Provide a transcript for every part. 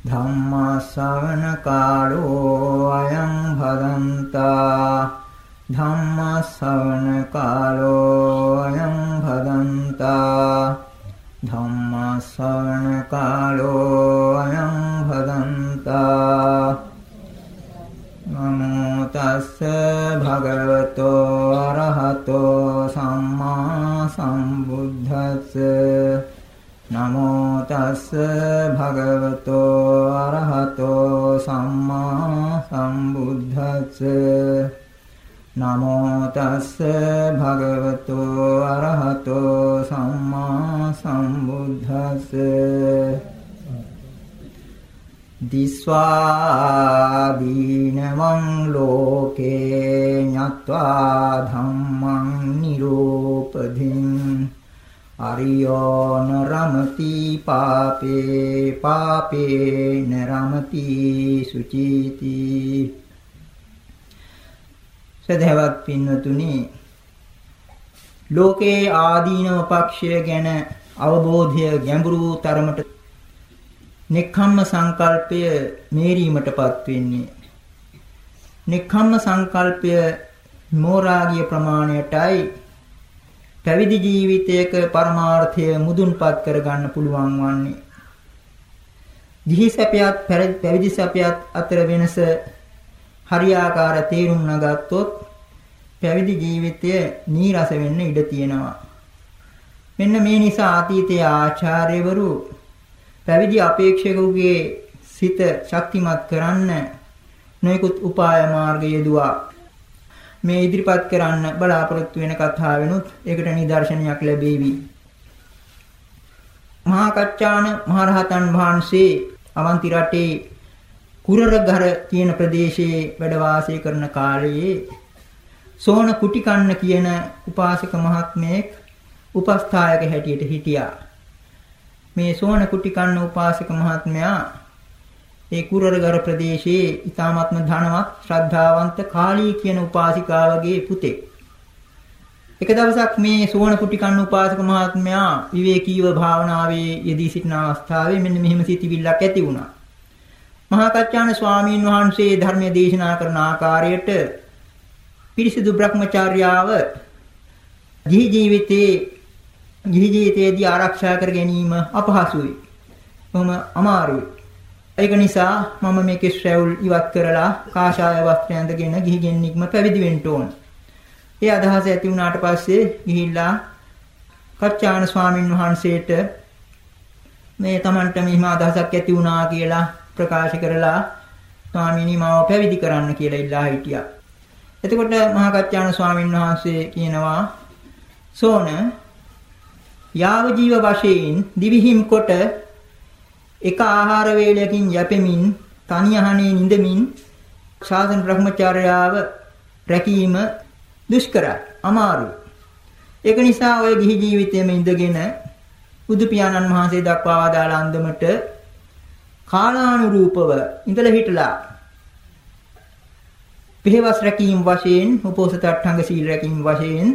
ධම්මාසවන කාලෝ අයං භදන්තා. ධම්මාසවන කාලෝ අයං භදන්තා. ධම්මාසවන කාලෝ අයං භදන්තා. නමෝ තස්ස භගවතෝ අරහතෝ සම්මා සම්බුද්දස්ස. නමෝ තස්ස භගවතෝ අරහතෝ සම්මා සම්බුද්දස්ස. නමෝ තස්ස භගවතෝ අරහතෝ සම්මා සම්බුද්දස්ස. දිස්වා දීනවං ලෝකේ ඤත්වා ධම්මං නිරූපධින් අරියෝ නරමති පාපේ පාපේ නරමති සුචීති. සදහවත් පින්වතුනි ලෝකේ ආදීනව පක්ෂය ගැන අවබෝධය ගැඹුරු තරමට නෙක්ඛම්ම සංකල්පය මේරීමටපත් වෙන්නේ. නෙක්ඛම්ම සංකල්පය මෝරාගිය ප්‍රමාණයටයි. පැවිදි ජීවිතයක පරමාර්ථය මුදුන්පත් කරගන්න පුළුවන් වන්නේ. ගිහි සැපයත් පැවිදි සැපයත් අතර වෙනස හරියාකාර තේරුම් නගත්තොත් පැවිදි ජීවිතය නීරස වෙන්න ඉඩ තියෙනවා. මෙන්න මේ නිසා අතීතයේ ආචාර්යවරු පැවිදි අපේක්ෂකවගේ සිත ශක්තිමත් කරන්න නොයෙකුත් උපාය මාර්ග යෙදුවා. මේ ඉදිරිපත් කරන්න බලාපොරොත්තු වෙන කතාවෙනුත් ඒකට නිදර්ශනයක් ලැබෙවි. මහා කච්චාන මහරහතන් වහන්සේ අවන්ති රටේ කුරරගර කියන ප්‍රදේශයේ වැඩ වාසය කරන කාලයේ සෝන කුටිකන්න කියන උපාසක මහත්මයෙක් උපස්ථායක හැටියට හිටියා. මේ සෝන කුටිකන්න උපාසක මහත්මයා ඒ කුරරගර ප්‍රදේශයේ ඊ타ත්ම ධනවත් ශ්‍රද්ධාවන්ත කාලී කියන උපාසිකාවගේ පුතෙක්. එක දවසක් මේ සෝන කුටිකන්න උපාසක මහත්මයා විවේකීව භාවනාවේ යෙදී සිටින අවස්ථාවේ මෙන්න මෙහෙම සිතිවිල්ලක් ඇති වුණා. මහා කච්චාන ස්වාමීන් වහන්සේ ධර්මයේ දේශනා කරන ආකාරයට පිරිසිදු භ්‍රමචාර්යාව ජී ජීවිතයේ ගිහි ජීවිතයේදී ආරක්ෂා කර ගැනීම අපහසුයි. බොහොම අමාරුයි. ඒක නිසා මම මේ කෙස් රැවුල් ඉවත් කරලා කාෂාය වස්ත්‍රය ඇඳගෙන ගිහි ගෙන්නික්ම පැවිදි වෙන්න ඕන. ඒ අදහස ඇති වුණාට පස්සේ ගිහිල්ලා කච්චාන ස්වාමින් වහන්සේට මේ Tamanට මෙහිම අදහසක් ඇති වුණා කියලා ප්‍රකාශ කරලා ස්වාමීනි මාව පැවිදි කරන්න කියලා ඉල්ලා හිටියා. එතකොට මහා කච්චාන ස්වාමින් වහන්සේ කියනවා සෝන යාව ජීව වශයෙන් දිවිහිම් කොට එක ආහාර වේලයකින් යැපෙමින් තනියහනේ නිඳමින් ශාසන බ්‍රහ්මචාර්යාව රැකීම දුෂ්කරයි අමාරුයි. ඒක නිසා ඔය ගිහි ජීවිතයේම ඉඳගෙන බුදු පියාණන් වහන්සේ දක්වා වදාළ අන්දමට කාලානුරූපව ඉඳලා හිටලා පිළිවස් රැකීම් වශයෙන් උපෝසත අට්ඨංග සීල රැකීම් වශයෙන්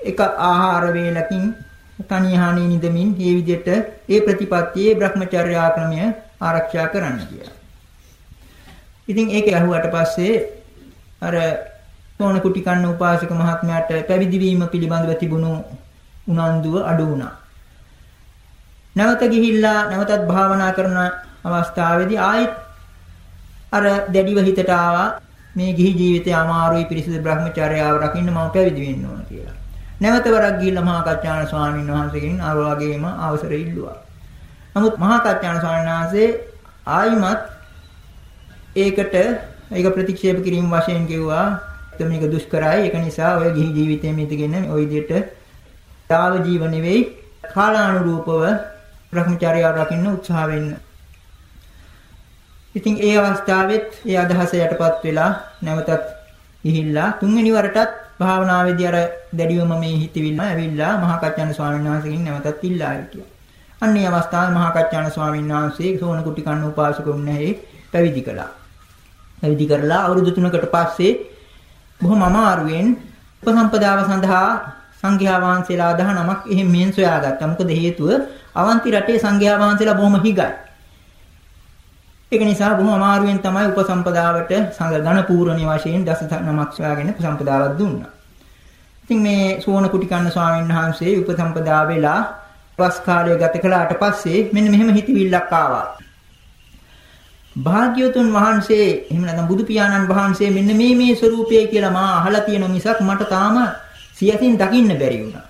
එක ආහාර වේලකින් තනියහානේ නිදමින් මේ විදිහට ඒ ප්‍රතිපත්තියේ Brahmacharya ක්‍රමය ආරක්ෂා කරන්න කියලා. ඉතින් ඒක ඇහුවට පස්සේ අර තෝණ කුටි කන්න උපාසක මහත්මයාට පැවිදි වීම පිළිබඳව තිබුණු උනන්දුව අඩු වුණා. නැවත ගිහිල්ලා නැවතත් භාවනා කරන අවස්ථාවේදී ආයෙත් අර දැඩිව හිතට ආවා මේ ගිහි ජීවිතය අමාරුයි පිරිසිදු බ්‍රහ්මචර්යාව රකින්න මම පැවිදි වෙන්න ඕන කියලා. නැවත වරක් ගිහිල්ලා මහා කච්චාන ස්වාමීන් වහන්සේගෙන් අර වගේම අවසර ඉල්ලුවා. නමුත් මහා කච්චාන ස්වාමීන් වහන්සේ ආයිමත් ඒකට ඒක ප්‍රතික්ෂේප කිරීම වශයෙන් කිව්වා මේක දුෂ්කරයි ඒක නිසා ඔය ගිහි ජීවිතයේ මිදගෙන ওই විදිහට තාව ජීව නෙවෙයි කාලානුරූපව භ්‍රමචාරිය රකින්න උත්සාහ වෙන්න. ඉතින් ඒ අවස්ථාවෙත් ඒ අදහස යටපත් වෙලා නැවතත් ගිහිල්ලා තුන්වෙනි වරටත් භාවනාවේදී අර දැඩිවම මේ හිතවිල්ල ඇවිල්ලා මහා කච්චාන ස්වාමීන් වහන්සේගෙන් නැවතත් ඉල්ලා හිටියා. අන්නේ අවස්ථාවේ මහා කච්චාන ස්වාමීන් වහන්සේ සෝන කුටි කන්න උපාසකුන් නැහැ පැවිදි කළා. පැවිදි කරලා අවුරුදු 3කට පස්සේ බොහොම අමාරුවෙන් උපසම්පදාව සඳහා සංඝයා වහන්සේලා 19ක් එහෙම මෙන් සොයාගත්තා. මොකද හේතුව අවන්ති රටේ සංඝයා වහන්සේලා බොහොම හිගයි. ඒක නිසා බොහොම අමාරුවෙන් තමයි උපසම්පදාවට සංඝ ඝන පූර්ණිය වශයෙන් දස නමක් සොයාගෙන උපසම්පදාවක් දුන්නා. ඉතින් මේ සුවන කුටි කන්න ස්වාමීන් වහන්සේ උපසම්පදා වෙලා වස් කාලය ගත කළාට පස්සේ මෙන්න මෙහෙම හිතවිල්ලක් ආවා. භාග්‍යවතුන් වහන්සේ එහෙම නැත්නම් බුදු පියාණන් වහන්සේ මෙන්න මේ මේ ස්වરૂපය කියලා මා අහලා තියෙන මිසක් මට තාම සියතින් දකින්න බැරි වුණා.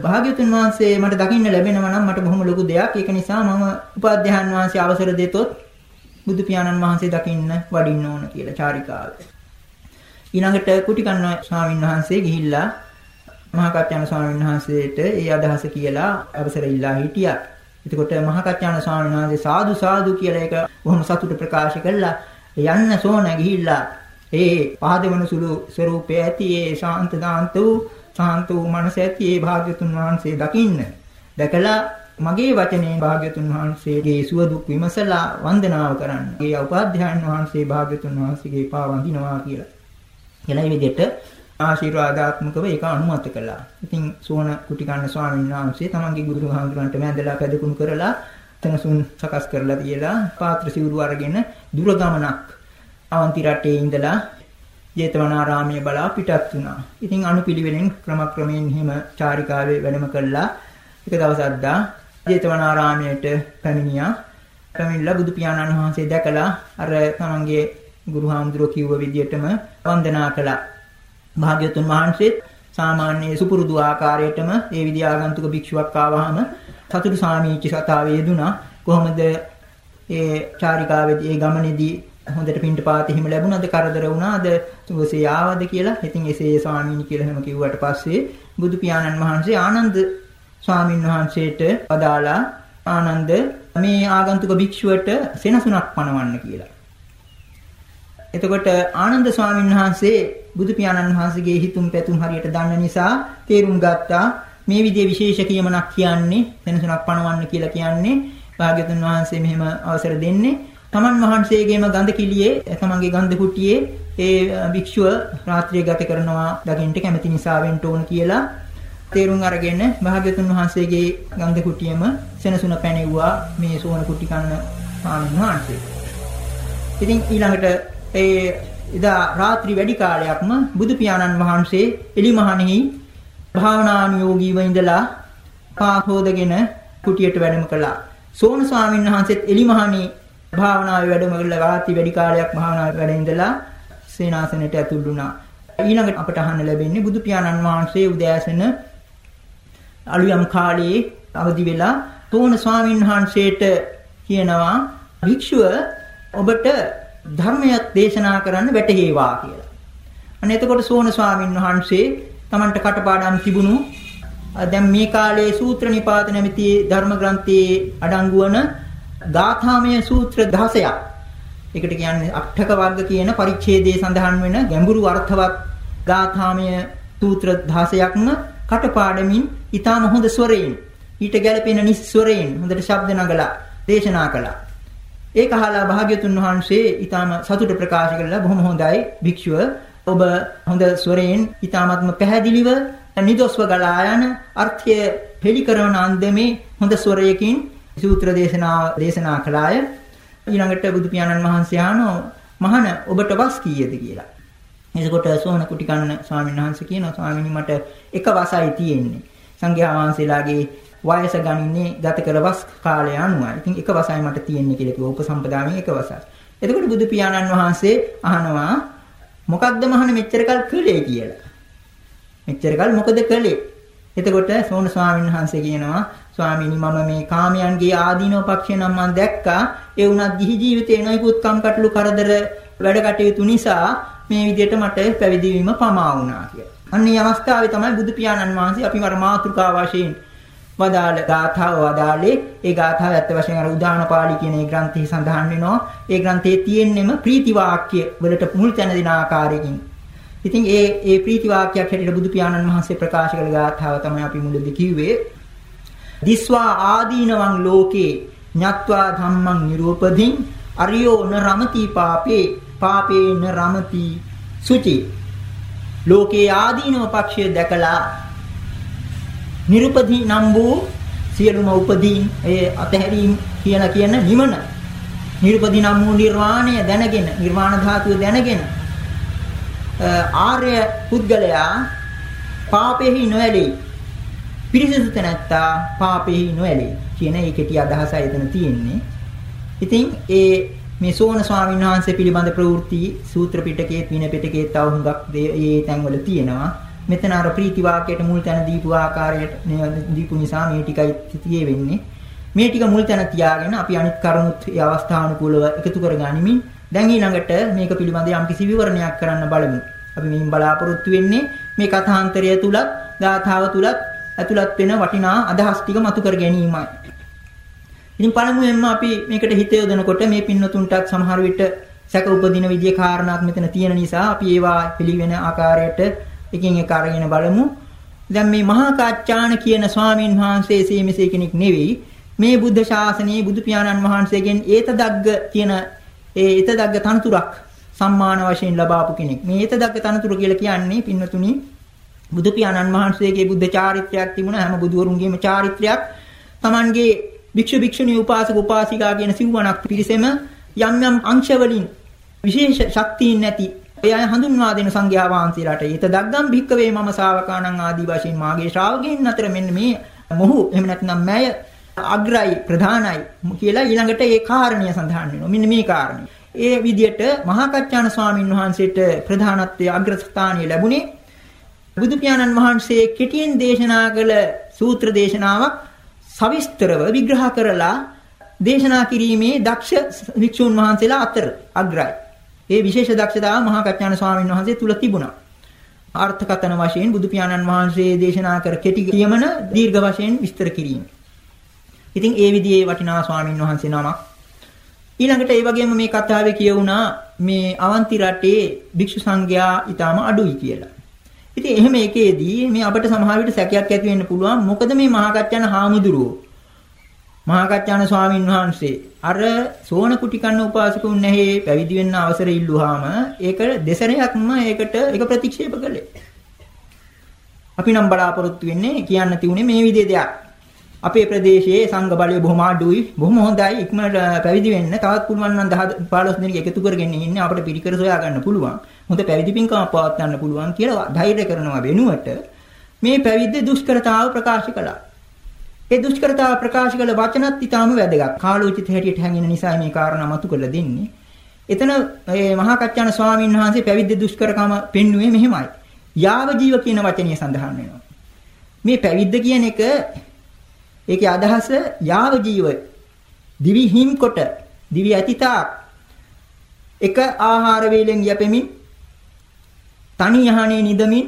භාග්‍යවතුන් වහන්සේ මට දකින්න ලැබෙනවා නම් මට බොහොම ලොකු දෙයක්. ඒක නිසා මම උපාධ්‍යාන වහන්සේ අවසර දෙතොත් බුදු පියාණන් වහන්සේ දකින්න වඩින්න ඕන කියලා චාරිකාවේ. ඊළඟට කුටිකන්න ස්වාමීන් වහන්සේ ගිහිල්ලා මහා කච්චාන ස්වාමීන් වහන්සේට ඒ අදහස කියලා අවසර ඉල්ලා හිටියා. එතකොට මහා කච්චාන ස්වාමීන් වහන්සේ සාදු සාදු කියලා ඒක බොහොම සතුට ප්‍රකාශ කළා. යන්න සෝන ගිහිල්ලා ඒ පහදවන සුළු ස්වરૂපය ඇති ඒ ශාන්ත දාන්ත වූ ශාන්ත වූ මනස ඇති ඒ භාග්‍යතුන් වහන්සේ දකින්න. දැකලා මගේ වචනේ භාග්‍යතුන් වහන්සේගේ සුව දුක් විමසලා වන්දනාව කරන්න. ඒ උපාධ්‍යායන් වහන්සේ භාග්‍යතුන් වහන්සේගේ පා වඳිනවා කියලා. එලයි විදිහට ආශිර්වාදාත්මකව ඒක අනුමත කළා. ඉතින් සෝන කුටිකන්න ස්වාමීන් වහන්සේ තමන්ගේ ගුරු හාමුදුරන්ට වැඳලා පැදකුණු කරලා තනසුන් සකස් කරලා තියලා පාත්‍ර සිවුරු අරගෙන දුර ගමනක් අවන්ති රටේ ඉඳලා ජේතවනාරාමයේ බලා පිටත් වුණා. ඉතින් අනුපිළිවෙලින් ක්‍රමක්‍රමයෙන් හිම චාරිකාවේ වැඩම කළා. එක දවසක් දා ජේතවනාරාමයට පැමිණියා. පැමිණිලා බුදු පියාණන් වහන්සේ දැකලා අර තමන්ගේ ගුරු හාමුදුරුවෝ කිව්ව විදියටම වන්දනා කළා. භාග්‍යතුන් වහන්සේත් සාමාන්‍ය සුපුරුදු ආකාරයටම ඒ විදිය ආගන්තුක භික්ෂුවක් ආවහම සතුටු සාමීචි සතාවේ යෙදුනා. කොහොමද ඒ චාරිකාවේදී ඒ ගමනේදී හොඳට පින්ට පාත හිම ලැබුණාද කරදර වුණාද සුවසේ ආවද කියලා. ඉතින් එසේ ස්වාමීනි කියලා හැම කිව්වට පස්සේ බුදු පියාණන් වහන්සේ ආනන්ද ස්වාමීන් වහන්සේට අදාලා ආනන්ද මේ ආගන්තුක භික්ෂුවට සෙනසුනක් පනවන්න කියලා. එතකොට ආනන්ද ස්වාමීන් වහන්සේ බුදු පියාණන් වහන්සේගේ හිතුම් පැතුම් හරියට දන්න නිසා තේරුම් ගත්තා මේ විදිහේ විශේෂ කියමනක් කියන්නේ සෙනසුනක් පනවන්න කියලා කියන්නේ භාග්‍යතුන් වහන්සේ මෙහෙම අවසර දෙන්නේ තමන් වහන්සේගේම ගඳ කිලියේ තමන්ගේ ගඳ කුටියේ ඒ භික්ෂුව රාත්‍රිය ගත කරනවා දකින්න කැමති නිසා වෙන්න ඕන කියලා තේරුම් අරගෙන භාග්‍යතුන් වහන්සේගේ ගඳ කුටියම සෙනසුන පැනෙව්වා මේ සෝන කුටි කන්න ස්වාමීන් වහන්සේ. ඉතින් ඊළඟට ඒ එදා රාත්‍රී වැඩි කාලයක්ම බුදු පියාණන් වහන්සේ එලිමහනෙහි භාවනානුයෝගීව ඉඳලා පාහෝදගෙන කුටියට වැඩම කළා. සෝන ස්වාමීන් වහන්සේත් එලිමහනේ භාවනාවේ වැඩම කළා රාත්‍රී වැඩි කාලයක් භාවනාවේ වැඩ ඉඳලා සේනාසනයට ඇතුල් වුණා. ඊළඟට අපට අහන්න ලැබෙන්නේ බුදු පියාණන් වහන්සේ උදෑසන අලුයම් කාලයේ අවදි වෙලා තෝන ස්වාමීන් වහන්සේට කියනවා භික්ෂුව ඔබට ධර්මයක් දේශනා කරන්න වැටහේවා කියලා. අනේ එතකොට සෝන ස්වාමීන් වහන්සේ Tamanට කටපාඩම් තිබුණු දැන් මේ කාලේ සූත්‍ර නිපාත නැමැති ධර්ම ග්‍රන්ථයේ අඩංගු වන ගාථාමය සූත්‍ර 16ක්. ඒකට කියන්නේ අටක වර්ග කියන පරිච්ඡේදයේ සඳහන් වෙන ගැඹුරු අර්ථවත් ගාථාමය සූත්‍ර 16ක්ම කටපාඩමින් ඊටම හොඳ ස්වරයෙන් ඊට ගැළපෙන නිස්වරයෙන් හොඳට ශබ්ද නගලා දේශනා කළා. ඒක අහලා භාග්‍යතුන් වහන්සේ ඊටම සතුට ප්‍රකාශ කළා බොහොම හොඳයි භික්ෂුව ඔබ හොඳ ස්වරයෙන් ඊටමත්ම පැහැදිලිව නිදොස්ව ගලා යන අර්ථය හෙළි කරන අන්දමේ හොඳ ස්වරයකින් සූත්‍ර දේශනාව දේශනා කළාය. ඊළඟට බුදු පියාණන් වහන්සේ ආනෝ මහණ ඔබට වස් කීයද කියලා. එතකොට සෝන කුටිකන්න ස්වාමීන් වහන්සේ කියනවා ස්වාමීනි මට එක වසයි තියෙන්නේ. සංඝයා වහන්සේලාගේ වයස ගණන්නේ ගත කළ වස් කාලය අනුවයි. ඉතින් එක වසයි මට තියෙන්නේ කියලා කිව්වා. උපසම්පදාමේ එක වසයි. එතකොට බුදු පියාණන් වහන්සේ අහනවා මොකක්ද මහණ මෙච්චර කල් කළේ කියලා. මෙච්චර කල් මොකද කළේ? එතකොට සෝන ස්වාමීන් වහන්සේ කියනවා ස්වාමීනි මම මේ කාමයන්ගේ ආදීනව පක්ෂය නම් මම දැක්කා ඒ වුණත් ගිහි ජීවිතේ නොයිකුත් කම්කටොළු කරදර වැඩ කටයුතු නිසා මේ විදිහට මට පැවිදි වීම පමා වුණා කියලා. අන්න මේ අවස්ථාවේ තමයි බුදු පියාණන් වහන්සේ අපි වර මාතෘකා වශයෙන් වදාළ ගාථාව වදාළේ ඒ ගාථාව ඇත්ත වශයෙන් අර උදාන පාළි කියන ඒ ග්‍රන්ථයේ සඳහන් වෙනවා. ඒ ග්‍රන්ථයේ තියෙන්නෙම ප්‍රීති වාක්‍ය වලට මුල් තැන දෙන ආකාරයකින් ඉතින් ඒ ඒ ප්‍රීති වාක්‍යයක් හැටියට බුදු පියාණන් වහන්සේ ප්‍රකාශ කළ ගාථාව තමයි අපි මුලදී කිව්වේ. දිස්වා ආදීනවං ලෝකේ ඤත්වා ධම්මං නිරූපදීන් අරියෝ න රමති පාපේ පාපේ න රමති සුචි ලෝකේ ආදීනව පක්ෂය දැකලා නිරුපදී නම් වූ සියලුම උපදීන් ඒ අතහැරීම් කියලා කියන නිමන නිරුපදී නම් වූ නිර්වාණය දැනගෙන නිර්වාණ ධාතුව දැනගෙන ආර්ය පුද්ගලයා පාපෙහි නොඇලෙයි. පිරිසිදු තැනැත්තා පාපෙහි නොඇලෙයි කියන ඒ කෙටි අදහසයි එතන තියෙන්නේ. ඉතින් ඒ මේ සෝන ස්වාමීන් වහන්සේ පිළිබඳ ප්‍රවෘත්ති සූත්‍ර පිටකයේ වින පිටකයේ තව හුඟක් මේ තැන්වල තියෙනවා. මෙතන අර ප්‍රීති වාක්‍යයට මුල් තැන දීපු ආකාරයට දීපු නිසා මේ ටිකයි තියේ වෙන්නේ. මේ ටික මුල් තැන තියාගෙන අපි අනිත් කරුණුත් ඒ අවස්ථානුකූලව එකතු කරගනිමින් දැන් ඊළඟට මේක පිළිබඳ යම්කිසි විවරණයක් කරන්න බලමු. අපි මේන් බලාපොරොත්තු වෙන්නේ මේ කථාන්තරය තුලත්, ගාථාව තුලත් ඇතුළත් වෙන වටිනා අදහස් ටික මතු කර ගැනීමයි. ඉතින් පළමුවෙන්ම අපි මේකට හිත යොදනකොට මේ පින්නතුන්ටත් සමහර විට සැක උපදින විදිය කාරණාත් මෙතන තියෙන නිසා අපි ඒවා පිළිවෙන ආකාරයට එකින් එක අරගෙන බලමු. දැන් මේ මහා කාච්චාණ කියන ස්වාමීන් වහන්සේ සීමසේ කෙනෙක් නෙවෙයි. මේ බුද්ධ ශාසනයේ බුදු පියාණන් වහන්සේගෙන් ඒතදග්ග කියන ඒ ඊතදග්ග තනතුරක් සම්මාන වශයෙන් ලබාපු කෙනෙක්. මේ ඊතදග්ග තනතුර කියලා කියන්නේ පින්වතුනි බුදු පියාණන් වහන්සේගේ බුද්ධ චාරිත්‍රයක් තිබුණා හැම බුදුවරුන්ගේම චාරිත්‍රයක්. Tamanගේ භික්ෂු භික්ෂුණී උපාසක උපාසිකා කියන සිව්වණක් පිරිසෙම යම් යම් අංශ වලින් විශේෂ ශක්තියින් නැති ඒ අය හඳුන්වා දෙන සංඝයා වහන්සේලාට ඊත දග්ගම් භික්කවේ මම ශාවකාණන් ආදී වශයෙන් මාගේ ශ්‍රාවකයන් අතර මෙන්න මේ මොහු එහෙම නැත්නම් මෑය අග්‍රයි ප්‍රධානයි කියලා ඊළඟට ඒ කාරණිය සඳහන් වෙනවා. මෙන්න මේ කාරණිය. ඒ විදිහට මහා කච්චාන ස්වාමින් වහන්සේට ප්‍රධානත්වයේ අග්‍රස්ථානීය ලැබුණේ බුදු පියාණන් වහන්සේ කෙටියෙන් දේශනා කළ සූත්‍ර දේශනාවක් සවිස්තරව විග්‍රහ කරලා දේශනා කිරීමේ දක්ෂ වික්ෂුන් වහන්සේලා අතර අග්‍රයි. ඒ විශේෂ දක්ෂතාව මහා කච්චාන ස්වාමීන් වහන්සේ තුල තිබුණා. ආර්ථකතන වශයෙන් බුදු පියාණන් වහන්සේ දේශනා කර කෙටි කියමන දීර්ඝ වශයෙන් විස්තර කිරීම. ඉතින් ඒ විදිහේ වටිනා ස්වාමීන් වහන්සේ නමක් ඊළඟට ඒ වගේම මේ කතාවේ කියවුණා මේ අවන්ති රටේ භික්ෂු සංඝයා ඊටාම අඩුයි කියලා. ඉතින් එහෙම එකේදී මේ අපිට සමහර විට සැකයක් ඇති වෙන්න පුළුවන් මොකද මේ මහා කච්චාන හාමුදුරුවෝ මහා කච්චාන ස්වාමින් වහන්සේ අර සෝන කුටි කන්න උපාසකුන් නැහේ පැවිදි වෙන්න අවසර ඉල්ලුවාම ඒක දෙසරයක්ම ඒකට ඒක ප්‍රතික්ෂේප කළේ. අපි නම් බලාපොරොත්තු වෙන්නේ කියන්න තියුනේ මේ විදිහේ දෙයක්. අපේ ප්‍රදේශයේ සංඝ බලය බොහොම අඩුයි. බොහොම හොඳයි. ඉක්මනට පැවිදි වෙන්න තවත් පුළුවන් නම් 10 15 දෙනෙක් එකතු කරගෙන ඉන්නේ අපිට පිළිකර සොයා ගන්න පුළුවන්. හොඳ පැවිදි පින්කම පවත් ගන්න පුළුවන් කියලා ධෛර්ය කරනවා වෙනුවට මේ පැවිද්ද දුෂ්කරතාව ප්‍රකාශ කළා. ඒ දුෂ්කරතාව ප්‍රකාශ කළ වචනත් ඊටාම වැදගත්. කාලෝචිත හැටියට හැංගෙන නිසා මේ කාරණා මතු කරලා දෙන්නේ. එතන මේ මහා කච්චාන ස්වාමීන් වහන්සේ පැවිද්ද දුෂ්කරකම පෙන්වුවේ මෙහෙමයි. යාව ජීව කියන වචනය සඳහන් වෙනවා. මේ පැවිද්ද කියන එක ඒකේ අදහස යාව ජීව දිවි හිම් කොට දිවි ඇතිතාක් එක ආහාර වේලෙන් යැපෙමින් තනි යහනේ නිදමින්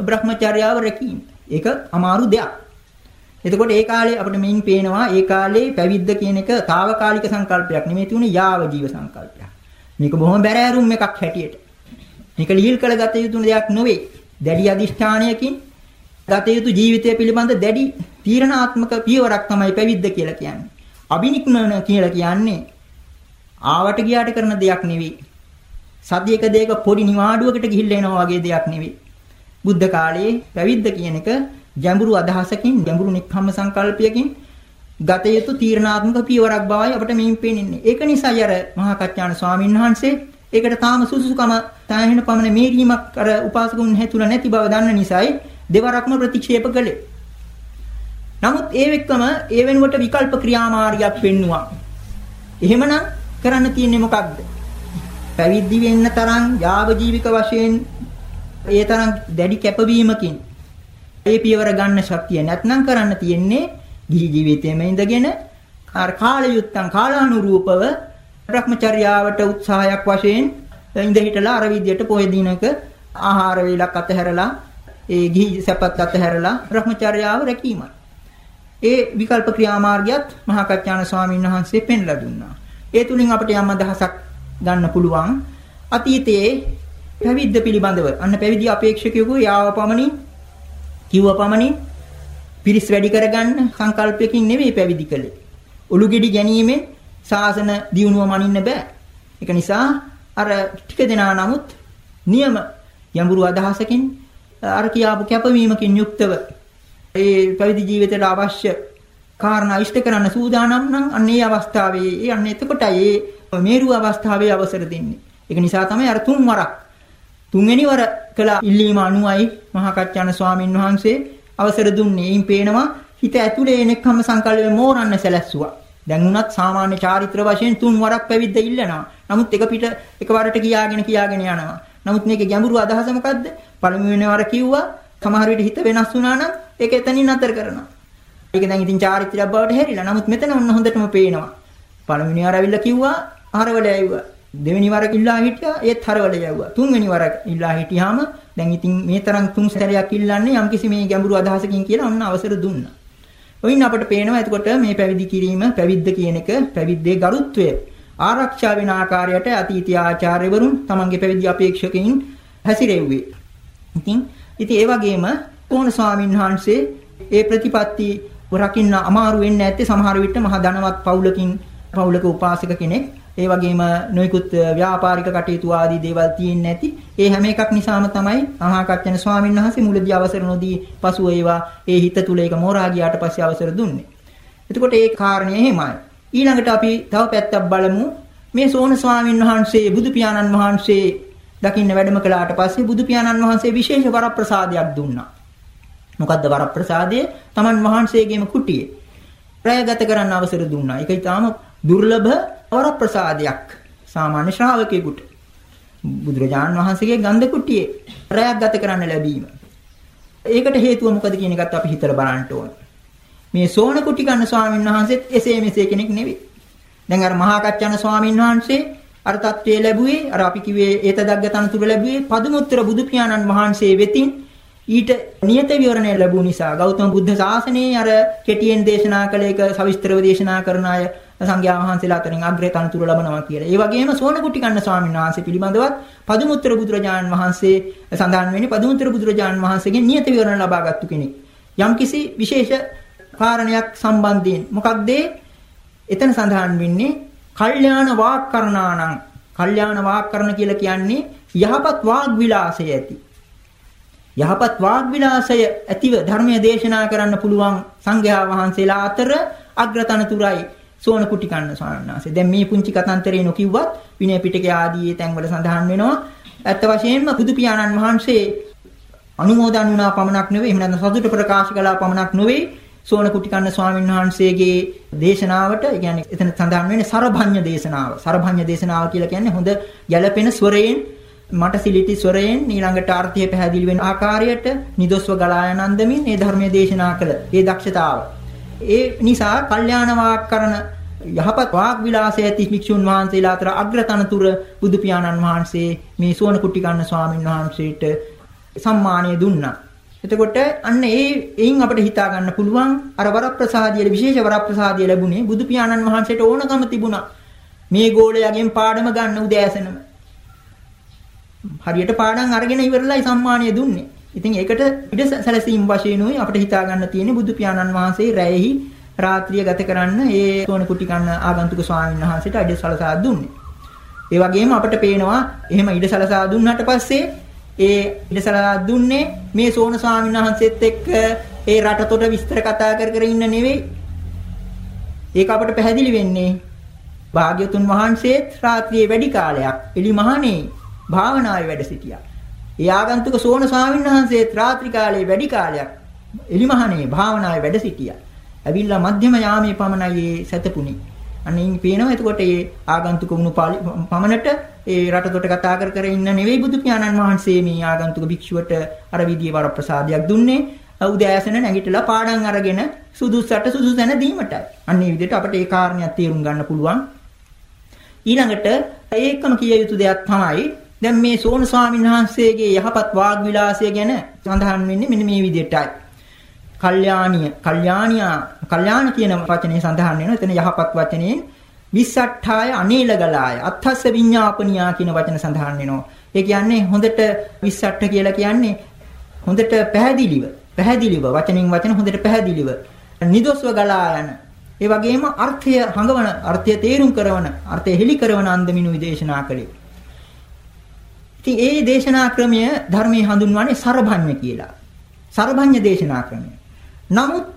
Brahmacharyaව රැකීම. ඒක අමාරු දෙයක්. එතකොට ඒ කාලේ අපිට මෙයින් පේනවා ඒ කාලේ පැවිද්ද කියන එක తాවකාලික සංකල්පයක් නෙමෙයි තුනේ යාව ජීව සංකල්පයක්. මේක බොහොම බැරෑරුම් එකක් හැටියට. මේක ලිහිල් කළ ගත යුතු දෙයක් නෙවෙයි. දැඩි අදිෂ්ඨානයකින් ගත යුතු ජීවිතය පිළිබඳ දැඩි තීරණාත්මක පියවරක් තමයි පැවිද්ද කියලා කියන්නේ. අබිනික්මන කියලා කියන්නේ ආවට ගියාට කරන දෙයක් නෙවෙයි. සතියක දෙයක පොඩි නිවාඩුවකට ගිහිල්ලා එනවා වගේ දෙයක් නෙවෙයි. බුද්ධ කාලයේ පැවිද්ද කියන එක ගැඹුරු අදහසකින් ගැඹුරු නික්ඛම්ම සංකල්පයකින් ගත යුතු තීරණාත්මක පියවරක් බවයි අපිට මේන් පේන්නේ. ඒක නිසායි අර මහා කච්චාන ස්වාමීන් වහන්සේ ඒකට තාම සුසුසුකම තැහෙන පමණ මේරීමක් අර උපාසකුන් හැතුල නැති බව දන්න නිසායි දෙවරක්ම ප්‍රතික්ෂේප කළේ. නමුත් ඒ වෙක්කම ඒ වෙනුවට විකල්ප ක්‍රියාමාර්ගයක් පෙන්නවා. එහෙමනම් කරන්න තියෙන්නේ මොකක්ද? පැවිදි වෙන්න තරම් යාව ජීවික වශයෙන් ඒ තරම් දැඩි කැපවීමකින් ඒ පියවර ගන්න ශක්තිය නැත්නම් කරන්න තියෙන්නේ ගිහි ජීවිතයේම ඉඳගෙන අර කාලයුත්තන් කාලානුරූපව භ්‍රමචර්යාවට උත්සාහයක් වශයෙන් ඉඳ හිටලා අර විදියට පොය දිනක ආහාර වේලක් අතහැරලා ඒ ගිහි සැපත් අතහැරලා භ්‍රමචර්යාව රැකීමයි. ඒ විකල්ප ක්‍රියාමාර්ගයත් මහා කච්චාන ස්වාමීන් වහන්සේ පෙන්ලා දුන්නා. ඒ තුලින් අපිට යම් අදහසක් ගන්න පුළුවන්. අතීතයේ පැවිද්ද පිළිබඳව අන්න පැවිදි අපේක්ෂකයෙකු යාව පමණින් කිව්ව පමණින් පිරිස් වැඩි කරගන්න සංකල්පයකින් නෙවෙයි පැවිදි කළේ. ඔලු ගෙඩි ගැනීමෙන් සාසන දියුණුව මනින්න බෑ. ඒක නිසා අර ටික දෙනා නමුත් නියම යඹුරු අදහසකින් අර කියාපු කැපවීමකින් යුක්තව ඒ පැවිදි ජීවිතයට අවශ්‍ය කාරණා ඉෂ්ට කරන්න සූදානම් නම් අන්න ඒ අවස්ථාවේ ඒ අන්න එතකොටයි ඒ මේරු අවස්ථාවේ අවසර දෙන්නේ. ඒක නිසා තමයි අර තුන් වරක් තුන්වෙනි වර කළ ඉල්ලීම අනුවයි මහා කච්චාන ස්වාමින් වහන්සේ අවසර දුන්නේ. එයින් පේනවා හිත ඇතුලේ එනෙක්ම සංකල්පෙ මෝරන්න සැලැස්සුවා. දැන් උනත් සාමාන්‍ය චාරිත්‍ර වශයෙන් තුන් වරක් පැවිද්ද ඉල්ලනවා. නමුත් එක පිට එකවරට කියාගෙන කියාගෙන යනවා. නමුත් මේකේ ගැඹුරු අදහස මොකද්ද? පළමුවෙනි වර කිව්වා සමහර විට හිත වෙනස් වුණා නම් ඒක එතනින් අතර කරනවා. ඒක දැන් ඉතින් චාරිත්‍රයක් බවට හැරිලා. නමුත් මෙතන ඔන්න හොඳටම පේනවා. පළමුවෙනි වර ඇවිල්ලා කිව්වා ආරවල ඇවිවා. දෙවෙනි වර ඉල්ලා හිටියා ඒත් හරවල යවුවා. තුන්වෙනි වර ඉල්ලා හිටියාම දැන් ඉතින් මේ තරම් තුන් සැරයක් ඉල්ලන්නේ යම්කිසි මේ ගැඹුරු අදහසකින් කියලා ඔන්න අවසර දුන්නා. ඔයින් අපට පේනවා එතකොට මේ පැවිදි කිරීම පැවිද්ද කියන එක පැවිද්දේ ගරුත්වය ආරක්ෂා වෙන ආකාරයට අතීතීය ආචාර්යවරුන් තමන්ගේ පැවිදි අපේක්ෂකයින් හැසිරෙව්වේ. ඉතින් ඉතින් ඒ වගේම කොහොන ස්වාමීන් වහන්සේ ඒ ප්‍රතිපත්ති රකින්න අමාරු වෙන්නේ නැත්තේ සමහර විට මහා ධනවත් පවුලකින් පවුලක උපාසක කෙනෙක් ඒ වගේම නොයිකුත් ව්‍යාපාරික කටයුතු ආදී දේවල් තියෙන්නේ නැති ඒ හැම එකක් නිසාම තමයි අහාකච්චන ස්වාමීන් වහන්සේ මුලදී අවසර නොදී පසුව ඒවා ඒ හිත තුල ඒක මෝරා ගියාට පස්සේ අවසර දුන්නේ. එතකොට ඒ කාරණය එහෙමයි. ඊළඟට අපි තව පැත්තක් බලමු. මේ සෝන ස්වාමීන් වහන්සේ බුදු පියාණන් වහන්සේ දකින්න වැඩම කළාට පස්සේ බුදු පියාණන් වහන්සේ විශේෂ වරප්‍රසාදයක් දුන්නා. මොකද්ද වරප්‍රසාදය? තමන් වහන්සේගේම කුටියේ ප්‍රයගත කරන්න අවසර දුන්නා. ඒක ඊටාම දුර්ලභ වරප්‍රසාදයක් සාමාන්‍ය ශ්‍රාවකයෙකුට. බුදුරජාණන් වහන්සේගේ ගන්ධ කුටියේ ප්‍රයක් ගත කරන්න ලැබීම. ඒකට හේතුව මොකද කියන එකත් අපි හිතලා බලන්න ඕන. මේ සෝන කුටි ගන්න ස්වාමීන් වහන්සේත් එසේ මෙසේ කෙනෙක් නෙවෙයි. දැන් අර මහා කච්චන ස්වාමීන් වහන්සේ අර தત્ත්වයේ ලැබුවේ අර අපි කිව්වේ ඒතදග්ග තනතුර ලැබුවේ පදුමුත්තර බුදු පියාණන් වහන්සේ වෙතින් ඊට නියත විවරණය ලැබුණ නිසා ගෞතම බුද්ධ ශාසනයේ අර කෙටියෙන් දේශනා කළ එක සවිස්තරව දේශනා කරන අය සංඝයා වහන්සේලා අතරින් අග්‍රේ තනතුරු ලබනවා කියලා. ඒ වගේම සෝනකුටි කන්න ස්වාමීන් වහන්සේ පිළිබඳවත් පදුමුත්තර බුදුරජාණන් වහන්සේ සඳහන් වෙන්නේ පදුමුත්තර බුදුරජාණන් වහන්සේගෙන් නියත විවරණ ලබාගත්තු කෙනෙක්. යම්කිසි විශේෂ කාරණයක් සම්බන්ධයෙන් මොකක්ද එතන සඳහන් වෙන්නේ කල්යාණ වාක්කරණාණං කල්යාණ වාක්කරණ කියලා කියන්නේ යහපත් වාග් විලාසය ඇති යහපත් වාග් විලාසය ඇතිව ධර්මයේ දේශනා කරන්න පුළුවන් සංඝයා වහන්සේලා අතර අග්‍රතනතුරයි සෝන කුටි කන්න ස්වාමීන් වහන්සේ. දැන් මේ පුංචි කතන්තරේ නොකියුවත් විනය පිටකයේ ආදී තැන්වල සඳහන් වෙනවා. ඇත්ත වශයෙන්ම බුදු පියාණන් වහන්සේ අනුමෝදන් වුණා පමණක් නෙවෙයි එහෙම නැත්නම් සතුට ප්‍රකාශ කළා පමණක් නෙවෙයි සෝන කුටිකන්න ස්වාමීන් වහන්සේගේ දේශනාවට ඒ කියන්නේ එතන සඳහන් වෙන්නේ සරභඤ්ඤ දේශනාව. සරභඤ්ඤ දේශනාව කියලා කියන්නේ හොඳ ගැළපෙන ස්වරයෙන් මට සිලිටි ස්වරයෙන් ඊළඟට අර්ථය පැහැදිලි වෙන ආකාරයට නිදොස්ව ගලා යන අන්දමින් මේ ධර්මයේ දේශනා කළ ඒ දක්ෂතාව. ඒ නිසා කල්යාණ වාක්කරණ යහපත් වාග් විලාසය ඇති භික්ෂුන් වහන්සේලා අතර අග්‍රතනතුර බුදු පියාණන් වහන්සේ මේ සුවන කුටිකන්න ස්වාමීන් වහන්සේට සම්මානය දුන්නා. එතකොට අන්න ඒ එයින් අපිට හිතා ගන්න පුළුවන් අර වරප්‍රසාදියේ විශේෂ වරප්‍රසාදිය ලැබුණේ බුදු පියාණන් වහන්සේට ඕනකම තිබුණා. මේ ගෝලයාගෙන් පාඩම ගන්න උදෑසනම. හරියට පාඩම් අරගෙන ඉවරලයි සම්මානය දුන්නේ. ඉතින් ඒකට ඉඩ සැලසීම් වශයෙන් උයි අපිට හිතා ගන්න තියෙන්නේ බුදු පියාණන් වහන්සේ රැයෙහි රාත්‍රිය ගත කරන්න ඒ සෝන කුටි කන්න ආගන්තුක ස්වාමීන් වහන්සේට ඉඩ සලසා දුන්නේ. ඒ වගේම අපිට පේනවා එහෙම ඉඩ සලසා දුන්නාට පස්සේ ඒ ඉඩසලා දුන්නේ මේ සෝන ස්වාමීන් වහන්සේත් එක්ක ඒ රටතොට විස්තර කතා කර කර ඉන්න නෙවෙයි. ඒක අපට පැහැදිලි වෙන්නේ භාග්‍යතුන් වහන්සේත් රාත්‍රියේ වැඩි කාලයක් එලි මහණේ භාවනාවේ වැඩ සිටියා. ඒ ආගන්තුක සෝන ස්වාමීන් වහන්සේත් රාත්‍රී කාලයේ වැඩි කාලයක් එලි මහණේ භාවනාවේ වැඩ සිටියා. ඇවිල්ලා මධ්‍යම යාමේ පමණයි සැතපුණි. අනින් පේනවා එතකොට මේ ආගන්තුක වුණු පමණට ඒ රටතොට කතා කර කර ඉන්න නෙවෙයි බුදු පියාණන් වහන්සේ මේ ආගන්තුක භික්ෂුවට අර විදියේ වරප්‍රසාදයක් දුන්නේ උදෑසන නැගිටලා පාඩම් අරගෙන සුදුසට සුදුසැන දීමටයි. අන්න ඒ විදිහට අපිට ඒ කාරණයක් තේරුම් ගන්න පුළුවන්. ඊළඟට ඒකම කිය යුතු දෙයක් තමයි දැන් මේ සෝන ස්වාමීන් වහන්සේගේ යහපත් වාග් විලාසය ගැන සඳහන් වෙන්නේ මෙන්න මේ විදිහටයි. කල්යාණිය, කල්යාණියා, කල්යාණ කියන වචනේ සඳහන් වෙනවා. එතන යහපත් වචනේ විස්සට්ඨාය අනේලගලාය අත්ථස්ස විඤ්ඤාපනියා කියන වචන සඳහන් වෙනවා. ඒ කියන්නේ හොඳට විස්සට්ඨ කියලා කියන්නේ හොඳට පැහැදිලිව පැහැදිලිව වචනින් වචන හොඳට පැහැදිලිව නිදොස්ව ගලා යන ඒ වගේම අර්ථය හඟවන අර්ථය තේරුම් කරන අර්ථය හෙලි කරන අන්දමිනු විදේශනා කළේ. ඉතින් ඒ දේශනා ක්‍රමය ධර්මයේ හඳුන්වන්නේ සරභඤ්ඤ කියලා. සරභඤ්ඤ දේශනා ක්‍රමය. නමුත්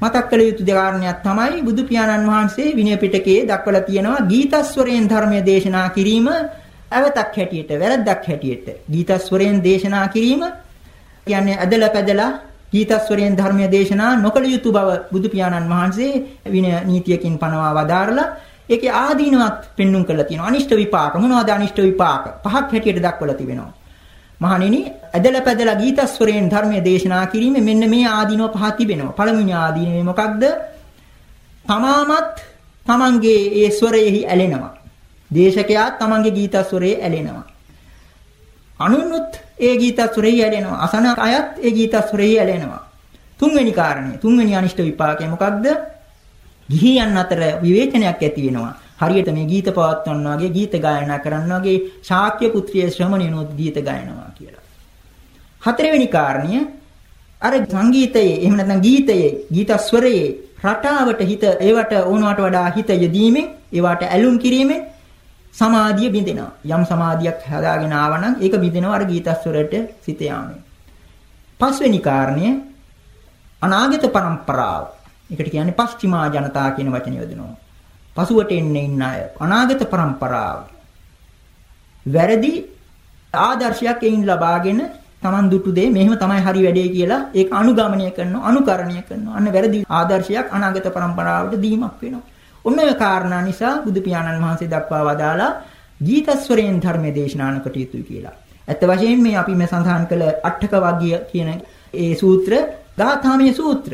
මතක් කළ යුතු කාරණයක් තමයි බුදු පියාණන් වහන්සේ විනය පිටකයේ දක්වලා තියෙනවා ගීතස්වරයෙන් ධර්මයේ දේශනා කිරීම අවතක් හැටියට වැරද්දක් හැටියට ගීතස්වරයෙන් දේශනා කිරීම කියන්නේ ඇදලා පැදලා ගීතස්වරයෙන් ධර්මයේ දේශනා නොකළ යුතු බව බුදු පියාණන් වහන්සේ විනය නීතියකින් පනවා වදාරලා ඒකේ ආදීනවත් පෙන්눔 කරලා තියෙනවා අනිෂ්ට විපාක මොනවද අනිෂ්ට විපාක පහක් හැටියට දක්වලා තිබෙනවා මහණෙනි ඇදලා පැදලා ගීතස්වරයෙන් ධර්මයේ දේශනා කිරීමේ මෙන්න මේ ආදීනව පහ තිබෙනවා. පළමුවෙනි ආදීනව මොකක්ද? තමාමත් තමන්ගේ ඒ ස්වරයෙහි ඇලෙනවා. දේශකයා තමන්ගේ ගීතස්වරයේ ඇලෙනවා. අනුනුත් ඒ ගීතස්වරයේ ඇලෙනවා. අසන අයත් ඒ ගීතස්වරයේ ඇලෙනවා. තුන්වෙනි කාරණේ තුන්වෙනි අනිෂ්ට විපාකය මොකක්ද? ගිහියන් අතර විවේචනයක් ඇති වෙනවා. හරියට මේ ගීත පවත්වනවා වගේ ගීත ගායනා කරනවා වගේ ශාක්‍ය පුත්‍රිය ශ්‍රමණිනුත් ගීත ගායනවා කියලා. හතරවෙනි කාරණිය අර සංගීතයේ එහෙම නැත්නම් ගීතයේ ගීත ස්වරයේ රටාවට හිත ඒවට ඕනවට වඩා හිත යෙදීමෙන් ඒවට ඇලුම් කිරීමෙන් සමාධිය බිඳෙනවා. යම් සමාධියක් හදාගෙන ආවනම් ඒක බිඳෙනවා අර ගීත ස්වරයට සිත යාමෙන්. පස්වෙනි කාරණය අනාගත પરම්පරාව. ඒකට කියන්නේ පස්චිමා ජනතා කියන වචනේ යොදනවා. පසුවට එන්නේ ඉන්න අය අනාගත પરම්පරාව වැරදි ආදර්ශයක් එයින් ලබාගෙන Taman දුටු දේ මෙහෙම තමයි හරි වැඩේ කියලා ඒක අනුගමනය කරනවා අනුකරණය කරනවා අන්න වැරදි ආදර්ශයක් අනාගත પરම්පරාවට දීමක් වෙනවා. ඔන්න ඔය කාරණා නිසා බුදු පියාණන් වහන්සේ දක්වා වදාලා ගීතස්වරයෙන් ධර්මයේ දේශනාන කටයුතු කියලා. ඇත්ත වශයෙන් මේ අපි මේ සඳහන් කළ අට්ඨක වග්ගය කියන ඒ සූත්‍ර ගාථාමය සූත්‍ර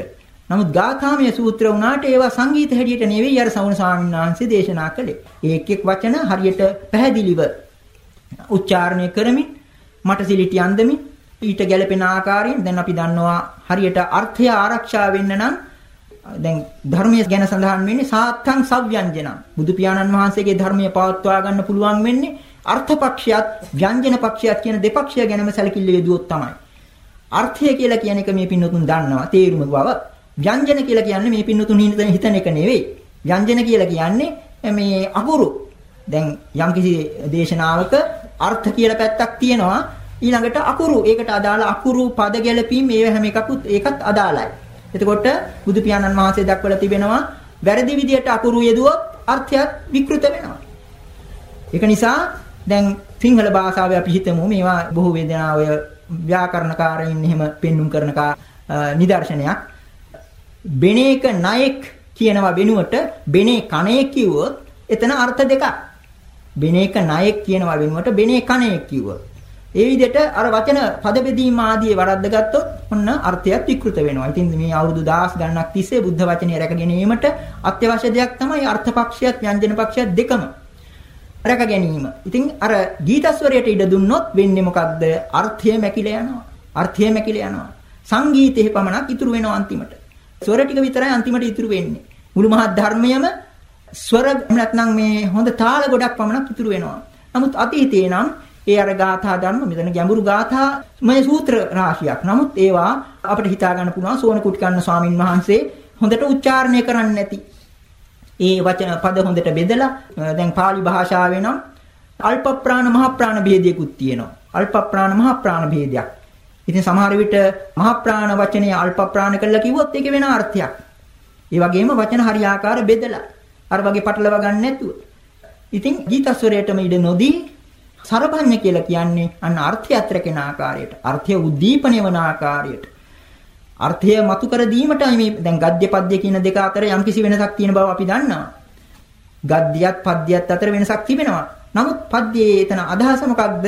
නමුත් ගාථාමය සූත්‍ර වුණාට ඒවා සංගීත හැටියට නෙවෙයි අර සවුන ස්වාමීන් වහන්සේ දේශනා කළේ. ඒක් එක් වචන හරියට පැහැදිලිව උච්චාරණය කරමින් මට සිලිටි අන්දමින් ඊට ගැළපෙන ආකාරයෙන් දැන් අපි දන්නවා හරියට අර්ථය ආරක්ෂා වෙන්න නම් දැන් ධර්මයේ ගැන සඳහන් වෙන්නේ සාත්තං සව්‍යංජන. බුදු පියාණන් වහන්සේගේ ධර්මයේ පවත්වා ගන්න පුළුවන් වෙන්නේ අර්ථ පක්ෂයත් ව්‍යංජන පක්ෂයත් කියන දෙපක්ෂය ගැනම සැලකිල්ල යෙදුවොත් තමයි. අර්ථය කියලා කියන එක මේ පින්නතුන් දන්නවා තේරුම බව ව්‍යංජන කියලා කියන්නේ මේ පින්නතුන් හිතන එක නෙවෙයි ව්‍යංජන කියලා කියන්නේ මේ අකුරු දැන් යම්කිසි දේශනාවක අර්ථ කියලා පැත්තක් තියෙනවා ඊළඟට අකුරු ඒකට අදාළ අකුරු පද ගැලපීම් මේ හැම එකකුත් ඒකත් අදාළයි. එතකොට බුදු පියාණන් වහන්සේ දක්වලා තිබෙනවා වැරදි විදියට අකුරු යෙදුවොත් අර්ථයත් විකෘත වෙනවා. ඒක නිසා දැන් සිංහල භාෂාවේ අපි හිතමු මේවා බොහෝ වේදනා ඔය ව්‍යාකරණකාරයින් එහෙම පෙන්눔 කරන නිදර්ශනයක්. බෙනේක ණයෙක් කියනවා වෙනුවට බෙනේ කණේ කිව්වොත් එතන අර්ථ දෙකක්. බෙනේක ණයෙක් කියනවා වෙනුවට බෙනේ කණේ කිව්වොත් ඒ විදිහට අර වචන පද බෙදීම ආදී වරද්ද ගත්තොත් ඔන්න අර්ථයත් විකෘත වෙනවා. ඉතින් මේ අවුරුදු 10 ගණනක් තිස්සේ බුද්ධ වචනේ රැක ගැනීමට අත්‍යවශ්‍ය දෙයක් තමයි අර්ථපක්ෂයත් ව්‍යංජන පක්ෂයත් දෙකම. රැක ගැනීම. ඉතින් අර ගීතස්වරයට ඉඩ දුන්නොත් වෙන්නේ මොකක්ද? අර්ථය මැකිලා යනවා. අර්ථය මැකිලා යනවා. සංගීතයේ පමණක් ඉතුරු වෙනවා අන්තිමට. ස්වර ටික විතරයි අන්තිමට ඉතුරු වෙන්නේ. මුළු මහත් ධර්මයම ස්වර නැත්නම් මේ හොඳ තාල ගොඩක් පමණක් ඉතුරු වෙනවා. නමුත් අතීතේ නම් ඒ අර ගාථා ධර්ම මෙතන ගැඹුරු ගාථා මේ සූත්‍ර රාශියක්. නමුත් ඒවා අපිට හිතා ගන්න පුළුවන් සෝන කුටිකන්න ස්වාමින් වහන්සේ හොඳට උච්චාරණය කරන්නේ නැති. ඒ වචන පද හොඳට බෙදලා දැන් pāli භාෂාවේ නම් අල්ප ප්‍රාණ මහ ප්‍රාණ ભેදයකුත් තියෙනවා. අල්ප ප්‍රාණ මහ ප්‍රාණ ભેදයක්. ඉතින් සමහර විට මහ ප්‍රාණ වචනේ අල්ප ප්‍රාණ කළා කිව්වොත් ඒක වෙන අර්ථයක්. ඒ වගේම වචන හරියාකාර බෙදලා අර වගේ පටලවා ගන්න නැතුව. ඉතින් ගීතස්වරයටම ඉඩ නොදී සරභඤ්ඤ කියලා කියන්නේ අන්න අර්ථයත් රැකෙන ආකාරයට, අර්ථය උද්දීපනය වන ආකාරයට. අර්ථය මතු කර දීමටයි මේ දැන් ගද්‍ය පද්‍ය කියන දෙක අතර යම්කිසි වෙනසක් තියෙන බව අපි දන්නවා. ගද්‍යයත් පද්‍යයත් අතර වෙනසක් තිබෙනවා. නමුත් පද්‍යයේ එතන අදහස මොකක්ද?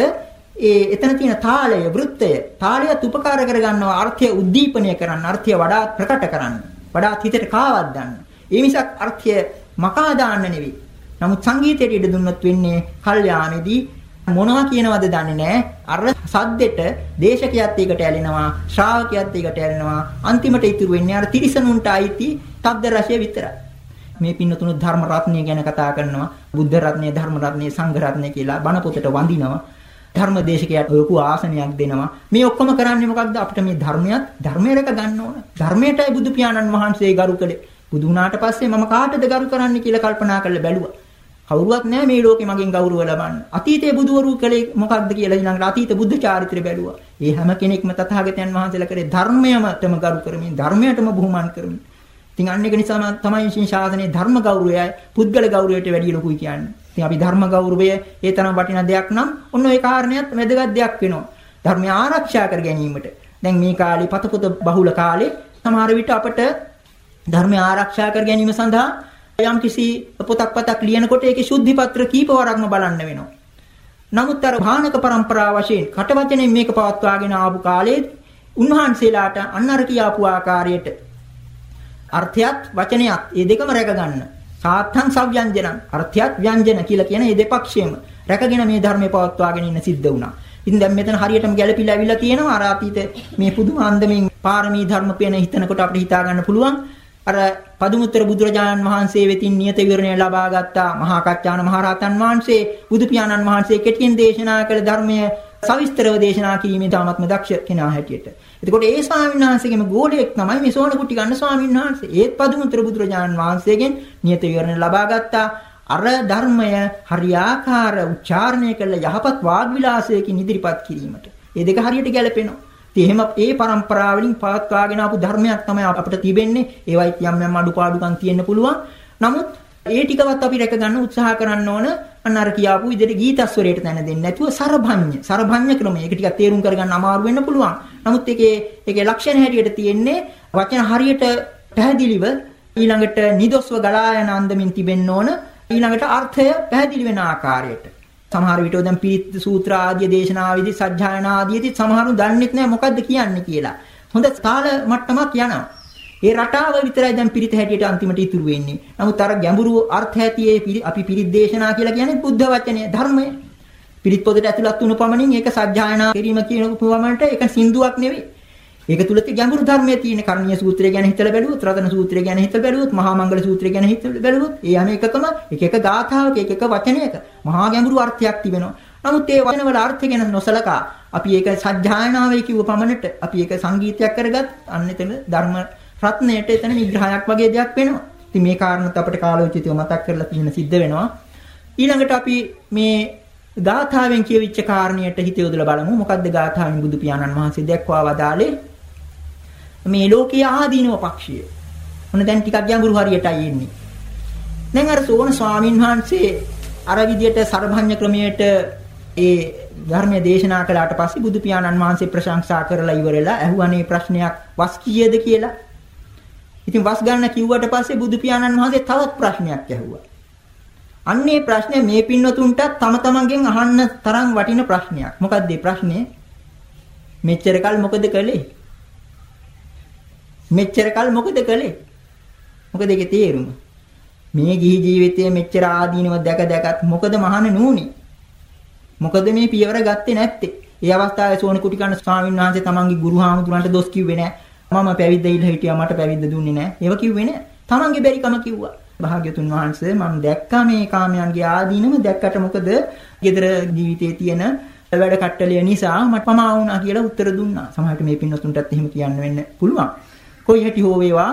ඒ එතන තියෙන තාලය, වෘත්තය, තාලයත් උපකාර කරගන්නවා අර්ථය උද්දීපනය කරන්න, අර්ථය වඩාත් ප්‍රකට කරන්න, වඩාත් හිතට කාවක් ගන්න. ඒ මිසක් අර්ථය මකා දාන්න නෙවෙයි. නමුත් සංගීතයට ඉඩ දුන්නොත් වෙන්නේ කල්යාණෙදී මොනවා කියනවද දන්නේ නැහැ. අර සද්දෙට දේශකයත් ඒකට ඇලෙනවා, ශ්‍රාවකයත් ඒකට ඇලෙනවා. අන්තිමට ඉතුරු වෙන්නේ අර තිරිසනුන්ට අයිති ශබ්ද රසය විතරයි. මේ පින්නතුණු ධර්ම රත්නය ගැන කතා කරනවා. බුද්ධ රත්නය, ධර්ම රත්නය, සංඝ රත්නය කියලා බණ පොතට වඳිනවා. ධර්ම දේශකයට ලොකු ආසනයක් දෙනවා. මේ ඔක්කොම කරන්නේ මොකක්ද? අපිට මේ ධර්මයක් ධර්මය රැක ගන්න ඕන. ධර්මයටයි බුදු පියාණන් වහන්සේ ගරු කළේ. බුදු වුණාට පස්සේ මම කාටද ගරු කරන්න කියලා කල්පනා කරලා බැලුවා. කවුරුවත් නැහැ මේ ලෝකේ මගෙන් ගෞරව ලබන්න. අතීතයේ බුදවරු කලේ මොකක්ද කියලා ඊළඟට අතීත බුද්ධ චාරිත්‍රය බැලුවා. ඒ හැම කෙනෙක්ම තථාගතයන් වහන්සේලා කරේ ධර්මයමටම ගරු කරමින් ධර්මයටම බුහුමන් කරමින්. ඉතින් අන්න ඒක නිසා තමයි විශ්ින් ශාසනයේ ධර්ම ගෞරවයයි පුද්ගල ගෞරවයට වැඩිය ලොකුයි කියන්නේ. ඉතින් අපි ධර්ම ගෞරවය ඒ තරම් වටිනා දෙයක් නම් ඔන්න ඒ කාරණයක් වැදගත් දෙයක් වෙනවා. ධර්මය ආරක්ෂා කර ගැනීමට. දැන් මේ කාලේ පතපොත බහුල කාලේ සමහර විට අපට ධර්මය ආරක්ෂා කර ගැනීම සඳහා යම් කිසි පොතක් පතක් ලියනකොට ඒකේ ශුද්ධි පත්‍ර කීප වරක්ම බලන්න වෙනවා. නමුත් අර භානක પરම්පරාව වශයෙන් කටවචනෙන් මේක පවත්වාගෙන ආපු කාලේ උන්වහන්සේලාට අන්න අර කියාපු ආකාරයට අර්ථයත් වචනයත් මේ දෙකම රැක ගන්න. සාත්තං සව්‍යංජනං අර්ථයත් ව්‍යංජන කියලා කියන මේ දෙපක්ෂයම රැකගෙන මේ ධර්මය පවත්වාගෙන ඉන්න සිද්ධ වුණා. ඉතින් දැන් මෙතන හරියටම ගැළපීලා අවිලා තියෙනවා අර අතීත මේ පුදුම අන්දමින් පාරමී ධර්ම පේන හිතනකොට අපිට හිතා ගන්න පුළුවන් අර පදුමුත්තර බුදුරජාණන් වහන්සේ වෙතින් නියත විවරණය ලබා ගත්තා මහා කච්චාන මහරහතන් වහන්සේ බුදු පියාණන් වහන්සේ කෙටියෙන් දේශනා කළ ධර්මය සවිස්තරව දේශනා කිරීමේ තාමත්ම දක්ෂ කෙනා හැටියට. එතකොට ඒ ස්වාමීන් වහන්සේගේම ගෝලයක් තමයි මේ සෝන කුටි ගන්න ස්වාමීන් වහන්සේ. ඒත් පදුමුත්තර බුදුරජාණන් වහන්සේගෙන් නියත විවරණය ලබා ගත්තා. අර ධර්මය හරියාකාර උච්චාරණය කළ යහපත් වාග් විලාසයකින් ඉදිරිපත් කිරීමට. මේ දෙක හරියට ගැලපෙනවා. ඉතින් එහෙම ඒ પરම්පරාව වලින් පවත්වාගෙන ආපු ධර්මයක් තමයි අපිට තිබෙන්නේ. ඒවයි යම් යම් අඩුපාඩුකම් තියෙන්න පුළුවන්. නමුත් ඒ ටිකවත් අපි රැක ගන්න උත්සාහ කරන්න ඕන. අන්න අර කියාපු විදිහට ගීතස්වරයට තැන දෙන්නේ නැතුව සරභඤ්ඤ සරභඤ්ඤ ක්‍රමය. ඒක ටිකක් තේරුම් කරගන්න අමාරු වෙන්න පුළුවන්. නමුත් ඒකේ ඒකේ ලක්ෂණ හැටියට තියෙන්නේ වචන හරියට පැහැදිලිව ඊළඟට නිදොස්ව ගලා යන අන්දමින් තිබෙන්න ඕන. ඊළඟට අර්ථය පැහැදිලි වෙන ආකාරයට. සමහර විට දැන් පීත් සූත්‍ර ආදී දේශනාවේදී සජ්ජායනා ආදීදී සමහරු දන්නෙත් නැහැ මොකද්ද කියන්නේ කියලා. හොඳ තාල මට්ටමක් යනවා. ඒ රටාව විතරයි දැන් පිරිත හැටියට අන්තිමට ඉතුරු වෙන්නේ. නමුත් අර ගැඹුරු අර්ථ ඇතියේ අපි පිරිත් දේශනා කියලා කියන්නේ බුද්ධ වචනය ධර්මය. පිරිත් පොතට ඇතුළත් වුණු පමණින් ඒක සජ්ජායනා කිරීම කියන උපමණට ඒක සින්දුවක් නෙවෙයි. ඒක තුල තියෙන ගැඹුරු ධර්මයේ තියෙන කර්ණීය සූත්‍රය ගැන හිතලා බැලුවොත්, රතන සූත්‍රය ගැන හිතලා බැලුවොත්, මහා මංගල සූත්‍රය ගැන හිතලා බැලුවොත්, ඒ හැම එකකම එක එක ගාථාවක එක එක වචනයක මහා ගැඹුරු අර්ථයක් තිබෙනවා. නමුත් ඒ වචනවල අර්ථය ගැන නොසලකා අපි ඒක සජ්ජායනාවේ කිව්ව පමණට අපි ඒක සංගීතයක් කරගත් අන්න එතන ධර්ම රත්නයට එතන විග්‍රහයක් වගේ දෙයක් වෙනවා. ඉතින් මේ කාරණත් අපිට කාලෝචිතව මතක් කරලා තියෙන සිද්ධ වෙනවා. ඊළඟට අපි මේ ගාථාවෙන් කියවිච්ච කාරණයට හිත යොදලා බලමු. මොකද්ද ගාථාවෙන් බුදු පියාණන් වහන්සේ දැක්වා වදාලේ? මේ ලෝකයේ ආදීනව පක්ෂය. මොන දැන් ටිකක් ගැඹුරු හරියටයි එන්නේ. දැන් අර සෝන ස්වාමින් වහන්සේ අර විදියට සරභඤ්ඤ ක්‍රමයට ඒ ධර්මයේ දේශනා කළාට පස්සේ බුදු පියාණන් වහන්සේ ප්‍රශංසා කරලා ඉවරලා ඇහුවානේ ප්‍රශ්නයක් වස් කීයද කියලා. ඉතින් වස් ගන්න කිව්වට පස්සේ බුදු පියාණන් වහන්සේ තවත් ප්‍රශ්නයක් ඇහුවා. අන්නේ ප්‍රශ්නේ මේ පින්නතුන්ටත් තම තමන්ගෙන් අහන්න තරම් වටින ප්‍රශ්නයක්. මොකක්ද මේ ප්‍රශ්නේ? මෙච්චර කල් මොකද කළේ? මෙච්චර කල් මොකද කළේ? මොකද ඒකේ තේරුම? මේ ගිහි ජීවිතයේ මෙච්චර ආදීනව දැක දැකත් මොකද මහාන නූනි? මොකද මේ පියවර ගත්තේ නැත්තේ? ඒ අවස්ථාවේ සෝන කුටිකන්න ස්වාමීන් වහන්සේ තමන්ගේ ගුරු හාමුදුරන්ට දොස් කිව්වේ නැහැ. මම පැවිද්ද ඉල්ල හිටියා මට පැවිද්ද දුන්නේ නැහැ. ඒව කිව්වේ නැහැ. තමන්ගේ බැරිකම කිව්වා. භාග්‍යතුන් වහන්සේ මම දැක්කා මේ කාමයන්ගේ ආදීනම දැක්කට මොකද gedara ජීවිතයේ තියෙන වැඩ කට්ටලිය නිසා මට පමා වුණා කියලා උත්තර දුන්නා. සමහරවිට මේ පින්නතුන්ටත් එහෙම කියන්න වෙන්න පුළුවන්. කොයි හැටි හෝ වේවා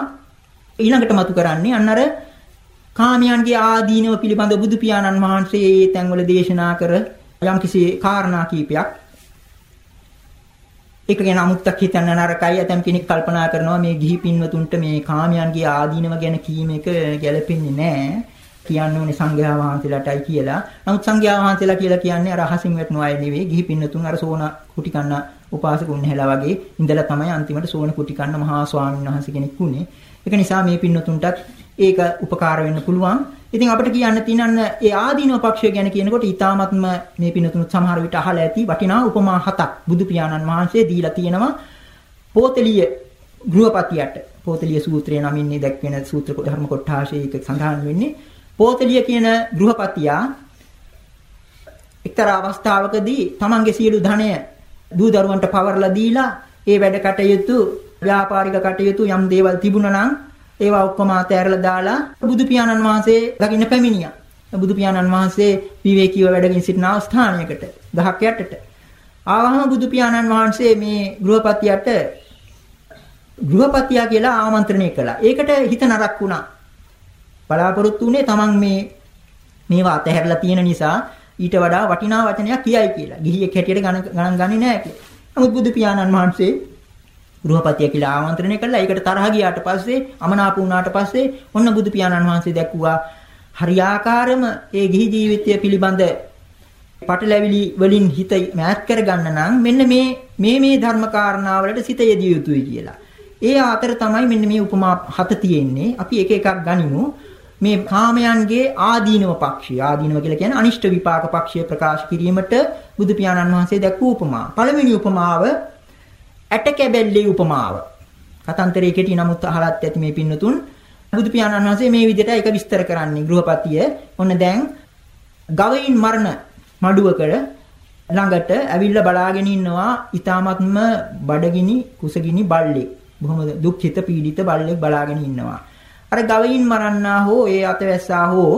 ඊළඟට මතු කරන්නේ අන්න අර කාමයන්ගේ ආදීනව පිළිබඳ බුදු පියාණන් වහන්සේ ඒ තැන්වල දේශනා කර යම්කිසි කාරණා කීපයක් ඒක ගැන අමුත්තක් හිතන්න නරකයි ඇතම් කෙනෙක් කල්පනා කරනවා මේ ගිහි පින්වතුන්ට මේ කාමයන්ගේ ආදීනව ගැන කීම එක ගැළපෙන්නේ නැහැ කියන්න ඕනේ සංඝයා වහන්සේලාටයි කියලා. නමුත් සංඝයා වහන්සේලා කියලා කියන්නේ අර අහසින් වැටෙන අය නෙවෙයි. ගිහි පින්නතුන් අර සෝන කුටි කන්න උපාසකුන් හැලා වගේ ඉඳලා තමයි අන්තිමට සෝන කුටි කන්න මහා ස්වාමීන් වහන්සේ කෙනෙක් වුණේ. ඒක නිසා මේ පින්නතුන්ටත් ඒක උපකාර වෙන්න පුළුවන්. ඉතින් අපිට කියන්න තියෙනන්න ඒ ආදීනව පක්ෂය ගැන කියනකොට ඊ타මත්ම මේ පින්නතුනුත් සමහර විට අහලා ඇති වටිනා උපමා හතක් බුදු පියාණන් වහන්සේ දීලා තියෙනවා. පෝතලිය ගෘහපතියට පෝතලිය සූත්‍රයේ නමින් දැක්වෙන සූත්‍ර ධර්ම කොටාශයේ සඳහන් වෙන්නේ පෝතලිය කියන ගෘහපතියා එක්තරා අවස්ථාවකදී තමන්ගේ සියලු ධනය දූ දරුවන්ට පවර්ලා දීලා ඒ වැඩ කටයුතු ව්‍යාපාරික කටයුතු යම් දේවල් තිබුණා නම් ඒවා ඔක්කොම අතෑරලා දාලා බුදු පියාණන් වහන්සේ දකින්න පැමිණියා. බුදු පියාණන් වහන්සේ විවේකීව වැඩගෙන සිටින අවස්ථානයකට ගහක් යටට ආවහම බුදු පියාණන් වහන්සේ මේ ගෘහපතියට ගෘහපතියා කියලා ආමන්ත්‍රණය කළා. ඒකට හිත නරක් වුණා. බලාපොරොත්තු වුණේ Taman මේ මේවා අතහැරලා තියෙන නිසා ඊට වඩා වටිනා වචනයක් කියයි කියලා. ගිහියෙක් හැටියට ගණන් ගන්නේ නැහැ කියලා. නමුත් බුදු පියාණන් වහන්සේ ගෘහපතිය කියලා ආමන්ත්‍රණය කළා. ඒකට තරහ ගියාට පස්සේ අමනාප වුණාට පස්සේ ඔන්න බුදු පියාණන් වහන්සේ දැක්ුවා හරියාකාරම ඒ ගිහි ජීවිතය පිළිබඳ පටලැවිලි වලින් හිත මෑත් කරගන්න නම් මෙන්න මේ මේ මේ ධර්ම කාරණාවලට සිත යෙදිය යුතුයි කියලා. ඒ අතර තමයි මෙන්න මේ උපමා හත තියෙන්නේ. අපි එක එකක් ගනිමු. මේ කාමයන්ගේ ආදීනව පක්ෂය ආදීනව කියලා කියන්නේ අනිෂ්ට විපාක පක්ෂය ප්‍රකාශ කිරීමට බුදු පියාණන් වහන්සේ දැක්වූ උපමා. පළවෙනි උපමාව ඇට කැබැල්ලේ උපමාව. කතන්තරයේ කෙටි නමුත් අහලත් ඇති මේ පින්නතුන් බුදු පියාණන් වහන්සේ මේ විදිහට ඒක විස්තර කරන්නේ ගෘහපතිය. ඔන්න දැන් ගවයින් මරණ මඩුවකට ළඟට ඇවිල්ලා බලාගෙන ඉන්නවා ඊ타මත්ම බඩගිනි කුසගිනි බල්ලෙක්. බොහොම දුක්ඛිත පීඩිත බල්ලෙක් බලාගෙන ඉන්නවා. අර ගවයින් මරන්නා හෝ ඒ අතවැස්සා හෝ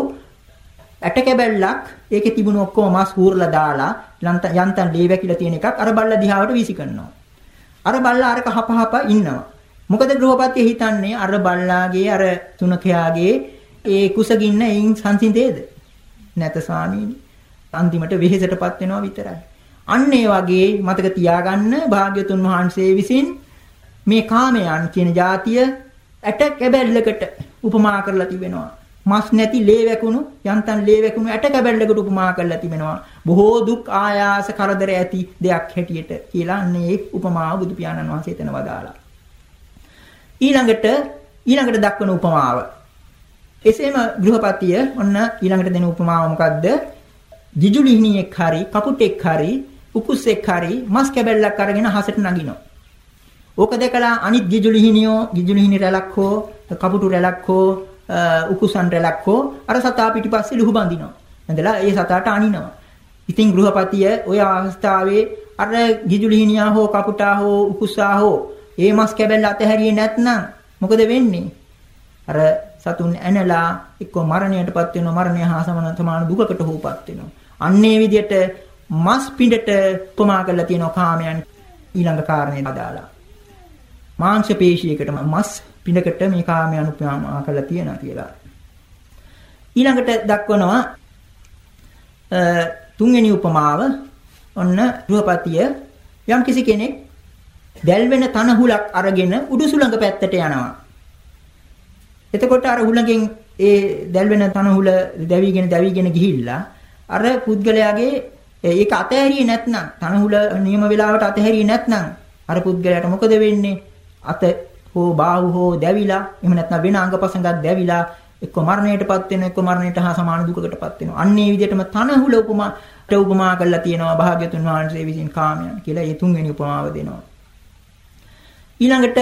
ඇට කැබැල්ලක් ඒකේ තිබුණු ඔක්කොම මස් හූර්ලා දාලා යන්තම් ලේ වැකිලා තියෙන එකක් අර බල්ලා දිහාවට වීසි කරනවා. අර බල්ලා අරක හපහප ඉන්නවා. මොකද ගෘහපතිය හිතන්නේ අර බල්ලාගේ අර තුනකයාගේ ඒ කුසගින්න එයින් සංසිඳේද? නැත ස්වාමීනි. අන්තිමට වෙහෙසටපත් වෙනවා විතරයි. අන්න ඒ වගේ මතක තියාගන්න භාග්‍යතුන් වහන්සේ විසින් මේ කාමයන් කියන જાතිය ඇට කැබැල්ලකට උපමා කරලා තිබෙනවා. මස් නැති ලේ වැකුණු යන්තම් ලේ වැකුණු ඇට කැබැල්ලකට උපමා කරලා තිබෙනවා. බොහෝ දුක් ආයාස කරදර ඇති දෙයක් හැටියට කියලා අන්නේ උපමාව බුදු පියාණන් වහන්සේ එතන වදාලා. ඊළඟට ඊළඟට දක්වන උපමාව. එසේම ගෘහපතිය ඔන්න ඊළඟට දෙන උපමාව මොකද්ද? ජිජුලිහිණියෙක් හරි කපුටෙක් හරි උකුස්සෙක් හරි මස් කැබැල්ලක් අරගෙන හසට නගිනවා. ඕක දැකලා අනිත් ගිජුලිහිණියෝ ගිජුලිහිණි රැලක් හෝ කපුටු රැලක් හෝ උකුසන් රැලක් හෝ අර සතා පිටිපස්සේ ලුහු බඳිනවා. ඇඳලා ඒ සතාට අනිනවා. ඉතින් ගෘහපතිය ওই අවස්ථාවේ අර ගිජුලිහිණියා හෝ කපුටා හෝ උකුස්සා හෝ ඒ මස් කැබැල්ල අතහැරියේ නැත්නම් මොකද වෙන්නේ? අර සතුන් ඇනලා එක්ක මරණයටපත් වෙනවා මරණය හා සමාන දුකකට හෝපත් වෙනවා. අන්නේ විදිහට මස් පිඬට උපමා කරලා තියෙනවා කාමයන් ඊළඟ කාරණේ අදාලා. මාංශ පේශියකට මස් පිඬකට මේ කාමයන් උපමා කරලා තියෙනවා කියලා. ඊළඟට දක්වනවා තුන්වෙනි උපමාව ඔන්න ගෘහපතිය යම් කිසි කෙනෙක් දැල් වෙන තන හුලක් අරගෙන උඩු සුළඟ පැත්තට යනවා. එතකොට අර හුලඟෙන් ඒ දැල් වෙන තන හුල දැවිගෙන දැවිගෙන ගිහිල්ලා අර පුද්ගලයාගේ ඒක අතහැරියේ නැත්නම් තන හුල නියම වෙලාවට අතහැරියේ නැත්නම් අර පුද්ගලයාට මොකද වෙන්නේ? අත හෝ බාහුව හෝ දැවිලා එහෙම නැත්නම් වෙන අංගපසංගක් දැවිලා එක්ක මරණයටපත් වෙන එක්ක මරණයට හා සමාන දුකකටපත් වෙනවා. අන්නේ විදිහටම තනහුල උපමාට උපමා කරලා තියෙනවා භාග්‍යතුන් වහන්සේ විසින් කාමයන් කියලා ඒ තුන්වෙනි උපමාව දෙනවා. ඊළඟට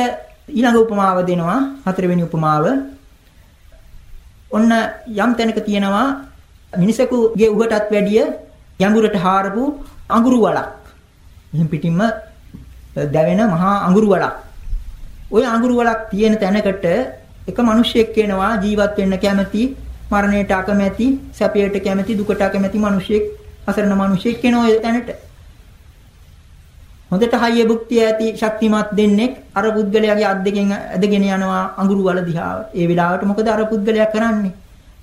ඊළඟ උපමාව දෙනවා හතරවෙනි උපමාව. ඔන්න යම් තැනක තියෙනවා මිනිසෙකුගේ උහටත් වැඩිය යඟුරට හාරපු අඟුරු වලක්. එහෙන් පිටින්ම දැවෙන මහා අඟුරු වලක්. ওই අඟුරු වලක් තියෙන තැනකට එක මිනිහෙක් එනවා ජීවත් වෙන්න කැමති මරණයට අකමැති සැපයට කැමති දුකට අකමැති මිනිහෙක් අසරණ මිනිහෙක් එනවා ඒ තැනට හොඳට හයිය භුක්තිය ඇති ශක්තිමත් දෙන්නෙක් අර පුද්ගලයාගේ අත් දෙකෙන් ඇදගෙන යනවා අඟුරු වල දිහා. ඒ වෙලාවට මොකද අර පුද්ගලයා කරන්නේ?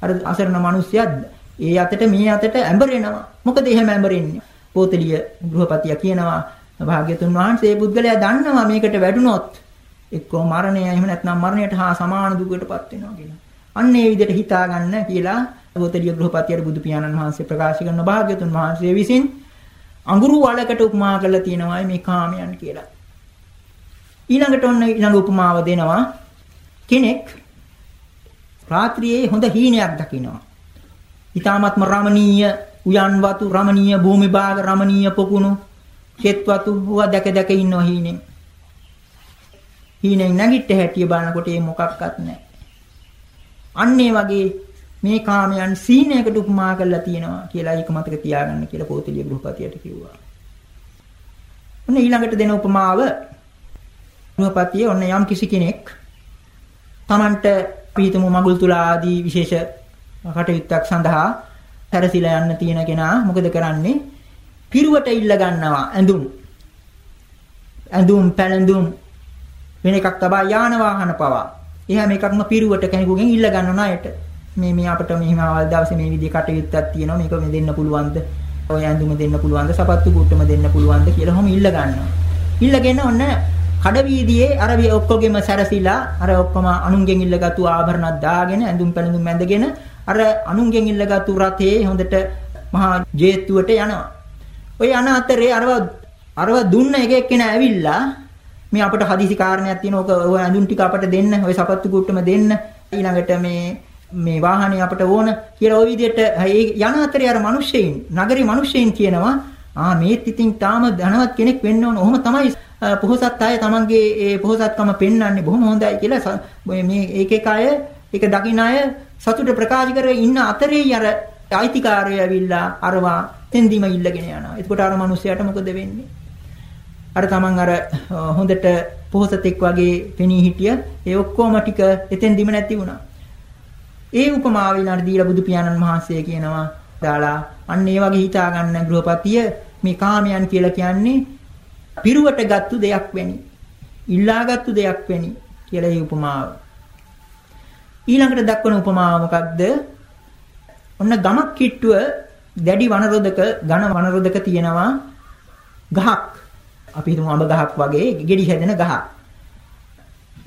අර අසරණ මිනිස්සයා ඒ අතට මේ අතට ඇඹරෙනවා. මොකද එහෙම ඇඹරෙන්නේ? පෝතලිය ගෘහපතිය කියනවා භාග්‍යතුන් වහන්සේ පුද්ගලයා දන්නවා මේකට වැඩුණොත් එක්කෝ මරණය එහෙම නැත්නම් මරණයට හා සමාන දුකකටපත් වෙනවා කියලා. අන්න ඒ විදිහට හිතා ගන්න කියලා ගෝතරිය ගෘහපතියට බුදු පියාණන් වහන්සේ ප්‍රකාශ කරන භාග්‍යතුන් වහන්සේ විසින් අඟුරු වලකට උපමා කරලා තියෙනවා මේ කාමයන් කියලා. ඊළඟට ඔන්න ඊළඟ උපමාව දෙනවා කෙනෙක් රාත්‍රියේ හොඳ හීනයක් දකිනවා. ඊ타මත්ම රමණීය උයන් වතු රමණීය භූමි භාග රමණීය පොකුණු කෙත් වතු හුවා දැක දැක ඉන්නවා හීනෙන්. හීනෙන් නැගිට හැටිය බලනකොට ඒ මොකක්වත් නැහැ. අන්න වගේ මේ කාමයන් සීනයකට උපමා කරලා තියෙනවා කියලා ඒක මතක තියාගන්න කියලා පොතලිය ගෘහපතියට කිව්වා. ඔන්න ඊළඟට දෙන උපමාව ගෘහපතිය ඔන්න යම් කිසි කෙනෙක් Tamanට පිහිටමු මගුල් තුලා ආදී විශේෂ කටයුත්තක් සඳහා සැරසිලා යන්න තියෙන කෙනා මොකද කරන්නේ? පිරුවට ඉල්ල ගන්නවා ඇඳුම්. ඇඳුම් පැළඳුම් වෙන එකක් තබා යාන වාහන පවා. එහා මේකක්ම පිරුවට කෙනෙකුගෙන් ඉල්ල ගන්න ණයට. මේ මේ අපිට මෙහිම අවල් දවසේ මේ විදිහේ කටයුත්තක් තියෙනවා මේක මේ දෙන්න පුළුවන්ද? ඔය ඇඳුම දෙන්න පුළුවන්ද? සපත්තු කුට්ටම දෙන්න පුළුවන්ද කියලා ඔහොම ඉල්ල ගන්නවා. ඉල්ලගෙන ඔන්න කඩ වීදියේ අර ඔක්කොගෙම සැරසිලා අර ඔක්කොම අනුන්ගෙන් ඉල්ලගත්තු ආභරණත් දාගෙන ඇඳුම් පැළඳුම් ඇඳගෙන අර අනුන්ගෙන් ඉල්ලගත්තු රතේ හොඳට මහා ජේතුවට යනවා. ඔය යන අතරේ අරව අරව දුන්න එක එක්කෙනා ඇවිල්ලා මේ අපිට හදිසි කාරණයක් තියෙනවා. ඔය ඇඳුම් ටික අපිට දෙන්න, ඔය සපත්තු කුට්ටම දෙන්න. ඊළඟට මේ මේ වාහනේ අපට ඕන කියලා ওই විදිහට යන අතරේ අර මිනිස්සෙයින් නගරේ මිනිස්සෙයින් කියනවා ආ මේත් ඉතින් තාම ධනවත් කෙනෙක් වෙන්න ඕන. ඔහොම තමයි පොහොසත් අය තමන්ගේ ඒ පොහොසත්කම පෙන්වන්නේ බොහොම හොඳයි කියලා මේ ඒක එක අය ඒක දකින්න අය සතුට ප්‍රකාශ කරගෙන ඉන්න අතරේ අර අයිතිකාරය ඇවිල්ලා අරවා තෙන්දිම ඉල්ලගෙන යනවා. එතකොට අර මිනිස්සයාට මොකද වෙන්නේ? අර තමන් අර හොඳට පොහොසතෙක් වගේ පෙනී හිටිය ඒ ඔක්කොම ටික එතෙන්දිම නැති වුණා. ඒ උපමාව ඊළඟ දීලා බුදු පියාණන් වහන්සේ කියනවා දාලා අන්න ඒ වගේ හිතා ගන්න ගෘහපතිය මේ කාමයන් කියලා කියන්නේ පිරුවට ගත්තු දෙයක් වෙනි. ඉල්ලාගත්තු දෙයක් වෙනි කියලා ඒ උපමාව. ඊළඟට දක්වන උපමාව මොකක්ද? ඔන්න ගමක් කිට්ටුව දැඩි වනරොදක ඝන වනරොදක තියෙනවා ගහක්. අපි හිතමු අඹ ගහක් වගේ ගෙඩි හැදෙන ගහක්.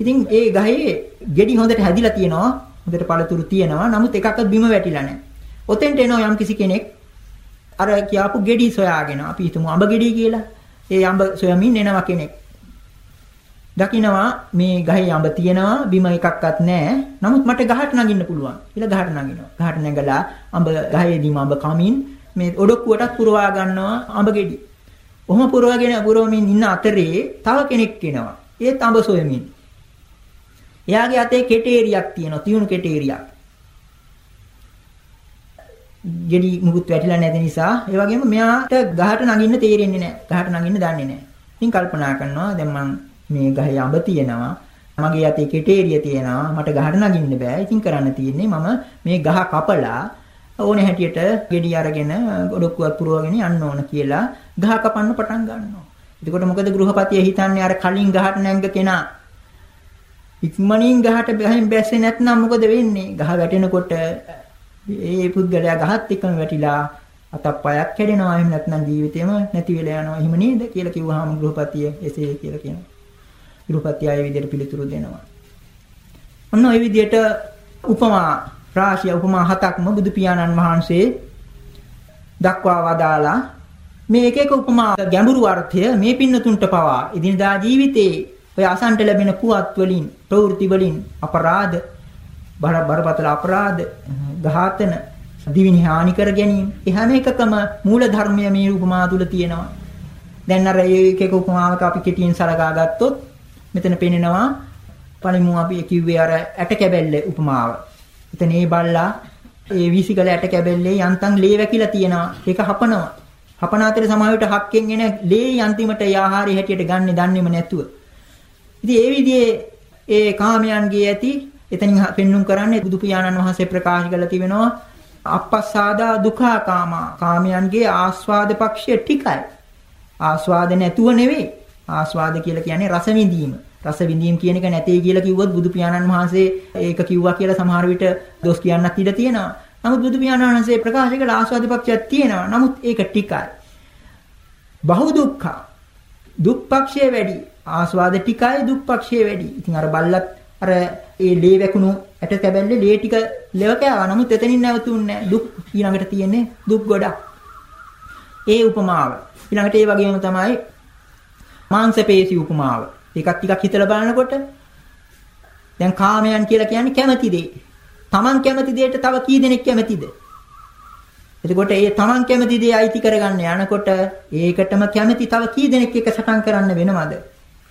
ඉතින් ඒ ගහේ ගෙඩි හොඳට හැදිලා තියෙනවා හොඳට පළතුරු තියෙනවා. නමුත් එකක්වත් බිම වැටිලා නැහැ. ඔතෙන්ට එනවා යම් කිසි කෙනෙක් අර කියාපු ගෙඩි සොයාගෙන අපි හිතමු අඹ ගෙඩි කියලා. ඒ අඹ සොයමින් එනවා කෙනෙක්. දකින්නවා මේ ගහේ අඹ තියෙනවා බිම එකක්වත් නැහැ. නමුත් මට ගහට නගින්න පුළුවන්. කියලා ගහට නගිනවා. ගහට නැගලා අඹ ගහේදීම අඹ කමින් මේ ඔඩොක්කුවටත් පුරවා ගන්නවා අඹ ගෙඩි. ඔහොම පුරවගෙන පුරවමින් ඉන්න අතරේ තව කෙනෙක් එනවා. ඒත් අඹ සොයමින්. එයාගේ අතේ කෙටේරියක් තියෙනවා. තියුණු කෙටේරියක්. ගෙඩි මුකුත් වැටිලා නැති නිසා ඒ වගේම මෙයාට ගහට නගින්න තේරෙන්නේ නැහැ. ගහට නගින්න දන්නේ නැහැ. ඉතින් කල්පනා කරනවා දැන් මං මේ ගහේ අඹ තියෙනවා. මගේ අතේ කෙටේරිය තියෙනවා. මට ගහට නගින්න බෑ. ඉතින් කරන්න තියෙන්නේ මම මේ ගහ කපලා ඕනේ හැටියට ගෙඩි අරගෙන ඔඩොක්කුවක් පුරවගෙන යන්න ඕන කියලා ගහ කපන්න පටන් ගන්නවා. එතකොට මොකද ගෘහපතිය හිතන්නේ අර කලින් ගහට නැංග කෙනා ඉක්මනින් ගහට ගහෙන් බැස්සේ නැත්නම් මොකද වෙන්නේ? ගහ වැටෙනකොට ඒ පුද්ගලයා ගහත් එක්කම වැටිලා අතප්පයක් කැඩෙනවා. එහෙම නැත්නම් ජීවිතේම නැති වෙලා යනවා. එහෙම නේද කියලා කිව්වහම ගෘහපතිය එසේ කියලා කියනවා. ගෘහපතිය ආයේ විදිහට පිළිතුරු දෙනවා. ඔන්න ওই විදිහට උපමා රාශිය උපමා හතක්ම බුදු පියාණන් වහන්සේ දක්වා වදාලා මේ එක එක උපමා ගැඹුරු අර්ථය මේ පින්නතුන්ට පවා එදිනදා ජීවිතේ ඔය අසන්ට ලැබෙන පුවත් වලින් ප්‍රවෘත්ති වලින් අපරාධ බර බරපතල අපරාධ ඝාතන දිවිනි හානි කර ගැනීම ඒ හැම එකකම මූල ධර්මය මේ උපමා තුල තියෙනවා. දැන් අර එක එක උපමාවක අපි කෙටියෙන් සලකා ගත්තොත් මෙතන පෙන්නනවා පළමු අපි කිව්වේ අර ඇට කැබැල්ල උපමාව. එතන ඒ බල්ලා ඒ වීසිකල ඇට කැබැල්ලේ යන්තම් ලේ වැකිලා තියෙනවා. ඒක හපනවා. හපන අතර සමාවෙට හක්කෙන් එන ලේ යන්තිමට ආහාරය හැටියට ගන්නෙ දන්නේම නැතුව. ඉතින් ඒ විදිහේ ඒ කාමයන්ගේ ඇති එතනින් පෙන්눔 කරන්නේ බුදු පියාණන් වහන්සේ ප්‍රකාශ කළා තිබෙනවා අපස්සාදා දුකා කාමා කාමයන්ගේ ආස්වාද පක්ෂය ටිකයි. ආස්වාද නැතුව නෙවෙයි. ආස්වාද කියලා කියන්නේ රස විඳීම. රස විඳීම කියන එක නැtei කියලා කිව්වොත් බුදු පියාණන් වහන්සේ ඒක කිව්වා කියලා සමහර විට දොස් කියන්නත් ඉඩ තියෙනවා නමුත් බුදු පියාණන් වහන්සේ ප්‍රකාශ කළ ආස්වාද පක්ෂයක් තියෙනවා නමුත් ඒක ටිකයි බහු දුක්ඛ දුක් පක්ෂය වැඩි ආස්වාද ටිකයි දුක් පක්ෂය වැඩි ඉතින් අර බල්ලත් අර ඒ ලේ වැකුණු ඇට කැබැල්ලේ ලේ ටික ලෙව කෑවා. නමුත් එතනින් නැවතුන්නේ නැහැ. දුක් ඊළඟට තියෙන්නේ දුක් ගොඩක්. ඒ උපමාව. ඊළඟට ඒ වගේම තමයි මාංශපේශි උපමාව. ඒකත් ටිකක් හිතලා බලනකොට දැන් කාමයන් කියලා කියන්නේ කැමැති දේ. Taman කැමැති දෙයට තව කී දෙනෙක් කැමැතිද? එතකොට ඒ Taman කැමැති දේ අයිති කරගන්න යනකොට ඒකටම කැමැති තව කී දෙනෙක් එක සටන් කරන්න වෙනවද?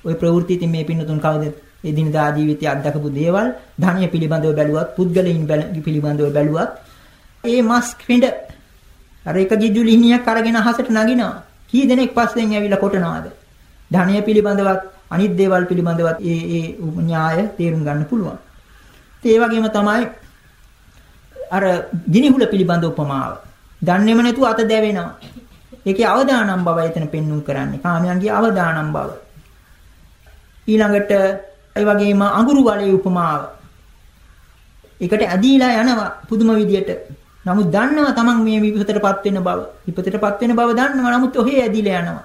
ওই ප්‍රවෘත්ති ඉතින් මේ පින්නතුන් කවුද එදිනදා ජීවිතයේ අත්දකපු දේවල් ධනිය පිළිබඳව බැලුවත් පුද්ගලයන් පිළිබඳව බැලුවත් ඒ මස් ක්‍රින්ඩ අර එක ගිජුලිනියක් අරගෙන අහසට නගිනවා කී දෙනෙක් පස්සෙන් ඇවිල්ලා කොටනවාද ධනිය පිළිබඳවත් අනිත් දේවල් පිළිබඳවත් ඒ ඒ න්‍යාය තේරුම් ගන්න පුළුවන් ඒ වගේම තමයි අර ගිනිහුල පිළිබඳ උපමාව දන්නේම නැතුව අත දැවෙනවා ඒකේ අවදානම් බව එතන පෙන්වු කරන්නේ කාමයන්ගේ අවදානම් බව ඊළඟට ඒ වගේම අඟුරු වලේ උපමාව. ඒකට ඇදීලා යනවා පුදුම විදියට. නමුත් දන්නවා තමන් මේ විපතටපත් වෙන බව. විපතටපත් වෙන බව දන්නවා. නමුත් ඔහේ ඇදිලා යනවා.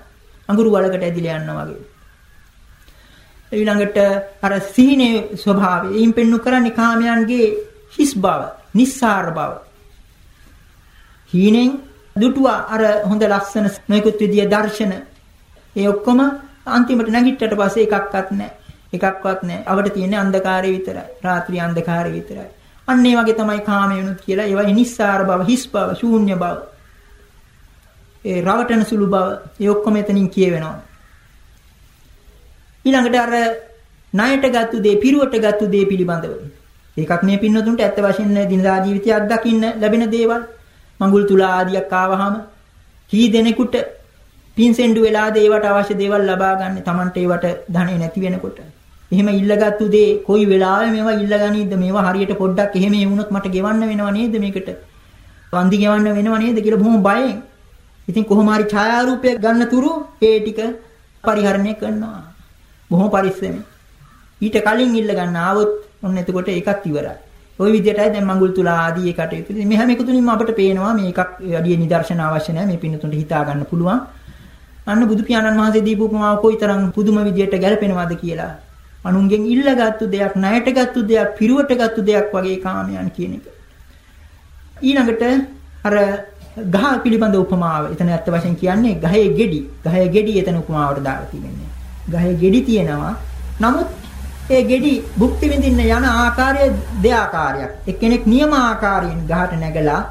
අඟුරු වලකට ඇදිලා යනවා වගේ. ඊළඟට අර සීනේ ස්වභාවය. ඊයින් පෙන්නු කරන්නේ කාමයන්ගේ හිස් බව, නිස්සාර බව. හීනෙන් දුටුවා අර හොඳ ලස්සන නොයෙකුත් විදිය දර්ශන ඒ ඔක්කොම අන්තිමට නැගිට්ටට පස්සේ එකක්වත් නැහැ. එකක්වත් නැහැ. අවට තියෙන්නේ අන්ධකාරය විතරයි. රාත්‍රී අන්ධකාරය විතරයි. අන්න ඒ වගේ තමයි කාමයනුත් කියලා. ඒවා නිස්සාර බව, හිස් බව, ශූන්‍ය බව. ඒ රවටන සුළු බව, ඒ ඔක්කොම එතනින් කියවෙනවා. ඊළඟට අර ණයට ගත්තු දේ, පිරුවට ගත්තු දේ පිළිබඳව. ඒකක් මේ පින්නතුන්ට ඇත්ත වශයෙන්ම දිනදා ජීවිතය අත්දකින්න ලැබෙන දේවල්. මඟුල් තුලා ආදියක් ආවහම කී දෙනෙකුට පින්සෙන්ඩු වෙලාද ඒවට අවශ්‍ය දේවල් ලබා ගන්න. Tamante ඒවට ධනෙ නැති වෙනකොට. එහෙම ඉල්ලගත්තු දේ කොයි වෙලාවෙ මේවා ඉල්ලගනීද මේවා හරියට පොඩ්ඩක් එහෙම වුණොත් මට ගෙවන්න වෙනව නේද මේකට වන්දි ගෙවන්න වෙනව නේද කියලා බොහොම බයෙන් ඉතින් කොහොම හරි ඡායාරූපයක් ගන්න තුරු ඒ ටික පරිහරණය කරනවා බොහොම පරිස්සමෙන් ඊට කලින් ඉල්ල ගන්න ආවොත් ඔන්න එතකොට ඒකත් ඉවරයි ওই විදිහටයි දැන් මඟුල් තුලා ආදී ඒ කටයුතු. මේ හැම එකතුලින්ම අපිට පේනවා මේකක් අඩිය නිදර්ශන අවශ්‍ය නැහැ. මේ පින්නතුන්ට හිතා ගන්න පුළුවන්. අන්න බුදු පියාණන් වහන්සේ දීපු උපමාව කොයිතරම් පුදුම විදියට ගැලපෙනවද කියලා. අනුන්ගෙන් ඉල්ලගත්තු දෙයක්, ණයටගත්තු දෙයක්, පිරුවටගත්තු දෙයක් වගේ කාමයන් කියන එක. ඊළඟට අර ගහ පිළිබඳ උපමාව. එතන ඇත්ත වශයෙන් කියන්නේ ගහේ ගෙඩි. ගහේ ගෙඩි එතන උපමාවට දාලා තියෙන්නේ. ගහේ ගෙඩි තියෙනවා. නමුත් ඒ ගෙඩි භුක්ති විඳින්න යන ආකාරය දෙආකාරයක්. එක්කෙනෙක් නියම ආකාරයෙන් ගහට නැගලා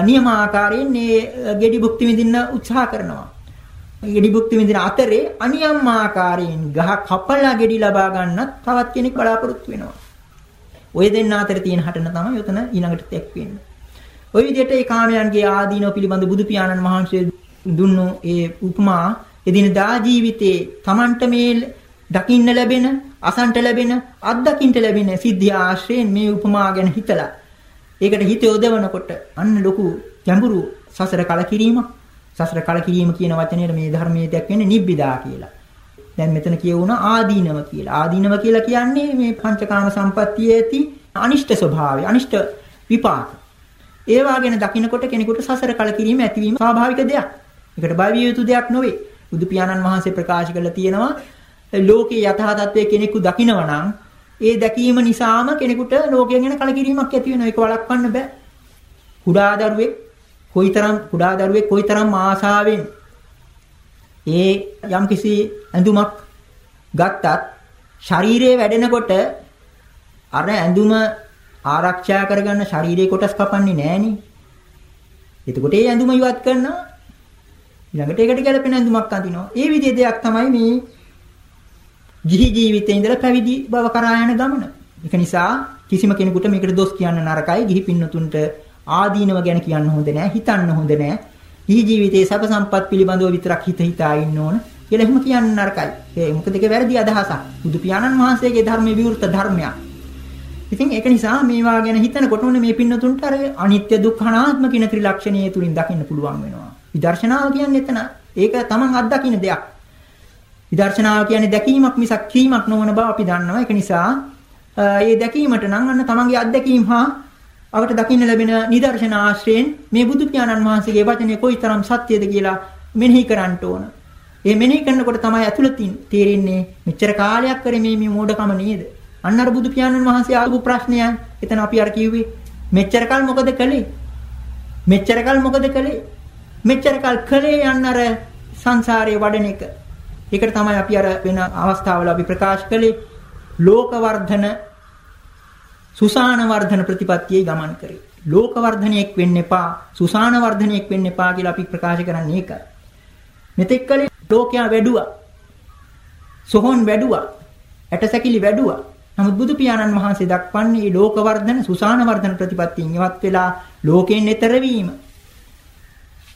නියම ආකාරයෙන් මේ ගෙඩි භුක්ති විඳින්න උත්සාහ කරනවා. ගෙඩි භුක්ති විඳින අතරේ අනියම් ආකාරයෙන් ගහ කපලා ගෙඩි ලබා ගන්නත් තවත් කෙනෙක් බලාපොරොත්තු වෙනවා. ඔය දෙන්න අතර තියෙන හටන තමයි උතන ඊළඟට එක් වෙන්නේ. ওই විදිහට ඒ කාමයන්ගේ ආදීනව පිළිබඳ බුදු පියාණන් වහන්සේ දුන්නු ඒ උපමා එදිනදා ජීවිතේ Tamanට මේ දකින්න ලැබෙන, අසන්ට ලැබෙන, අත්දකින්න ලැබෙන සිද්ධිය ආශ්‍රයෙන් මේ උපමා ගැන හිතලා ඒකට හිත යොදවනකොට අන්න ලොකු ගැඹුරු සසර කලකිරීමක් සසර කලකිරීම කියන වචනයට මේ ධර්මයේ දැක්වෙන්නේ නිබ්බිදා කියලා. දැන් මෙතන කියවුණා ආදීනව කියලා. ආදීනව කියලා කියන්නේ මේ පංචකාම සම්පත්තියේ ඇති අනිෂ්ට ස්වභාවය, අනිෂ්ට විපාක. ඒවා ගැන දකිනකොට කෙනෙකුට සසර කලකිරීම ඇතිවීම ස්වාභාවික දෙයක්. ඒකට බය විය යුතු දෙයක් නොවේ. බුදු පියාණන් වහන්සේ ප්‍රකාශ කළා තියෙනවා ලෝකේ යථා තත්ත්වයේ කෙනෙකු දකිනවා නම් ඒ දැකීම නිසාම කෙනෙකුට ලෝකයෙන් එන කලකිරීමක් ඇති වෙනවා. ඒක වළක්වන්න බෑ. කුඩා දරුවෙක් කොයිතරම් කුඩා දරුවෙක් කොයිතරම් ආශාවෙන් ඒ යම්කිසි ඇඳුමක් ගත්තත් ශරීරයේ වැඩෙනකොට අර ඇඳුම ආරක්ෂා කරගන්න ශරීරයේ කොටස් කපන්නේ නෑනේ. එතකොට ඒ ඇඳුම ඉවත් කරනවා. ඊළඟට ඒකට ගැලපෙන ඇඳුමක් අඳිනවා. ඒ විදිහේ දෙයක් තමයි මේ ගිහි ජීවිතේ ඉඳලා පැවිදි බව කරා යන ගමන. ඒක නිසා කිසිම කෙනෙකුට මේකට දොස් කියන්න නරකයි. ගිහි පින්නතුන්ට ආදීනව ගැන කියන්න හොඳ නෑ, හිතන්න හොඳ නෑ. ගිහි ජීවිතයේ සැප සම්පත් පිළිබඳව විතරක් හිත හිතා ඉන්න ඕන. කියලා එහෙම කියන්න නරකයි. ඒ මොකද ඒක වැරදි අදහසක්. බුදු පියාණන් වහන්සේගේ ධර්මයේ විවෘත ධර්මයක්. ඉතින් ඒක නිසා මේවා ගැන හිතනකොට ඕනේ මේ පින්නතුන්ට අර අනිත්‍ය දුක්ඛ අනාත්ම කියන ත්‍රිලක්ෂණයේ තුලින් දකින්න පුළුවන් වෙනවා. විදර්ශනාව කියන්නේ එතන ඒක තමන් අත්දකින්න දෙයක්. විදර්ශනාව කියන්නේ දැකීමක් මිසක් කීමක් නොවන බව අපි දන්නවා. ඒක නිසා ඒ දැකීමට නම් අන්න තමන්ගේ අත්දැකීම් හා අවට දකින්න ලැබෙන නිදර්ශන ආශ්‍රයෙන් මේ බුදු පියාණන් වහන්සේගේ වචනේ කොයිතරම් සත්‍යද කියලා මෙනෙහි කරන්න ඕන. ඒ මෙනෙහි කරනකොට තමයි ඇතුළතින් තේරෙන්නේ මෙච්චර කාලයක් කරේ මේ මේ මෝඩකම නේද? අන්න අර බුදු පියාණන් වහන්සේ ආපු ප්‍රශ්නය එතන අපි අර කිව්වේ මෙච්චර කල් මොකද කළේ? මෙච්චර කල් මොකද කළේ? මෙච්චර කල් කළේ යන්න අර සංසාරයේ වඩන එක. ඒකට තමයි අපි අර වෙන අවස්ථාවල අපි ප්‍රකාශ කළේ ලෝක වර්ධන සුසාන වර්ධන ප්‍රතිපත්තියේ ගමන් කරේ. ලෝක වර්ධනයක් වෙන්න එපා, සුසාන වර්ධනයක් වෙන්න එපා කියලා අපි ප්‍රකාශ කරන්නේ ඒකයි. මෙතෙක් කලේ ලෝකයා වැඩුවා. සොහොන් වැඩුවා. ඇටසැකිලි වැඩුවා. නමුත් බුදු පියාණන් වහන්සේ දක්වන්නේ මේ ලෝක වර්ධන, සුසාන වර්ධන ප්‍රතිපත්තියෙන් ඉවත් වෙලා ලෝකයෙන් එතර වීම.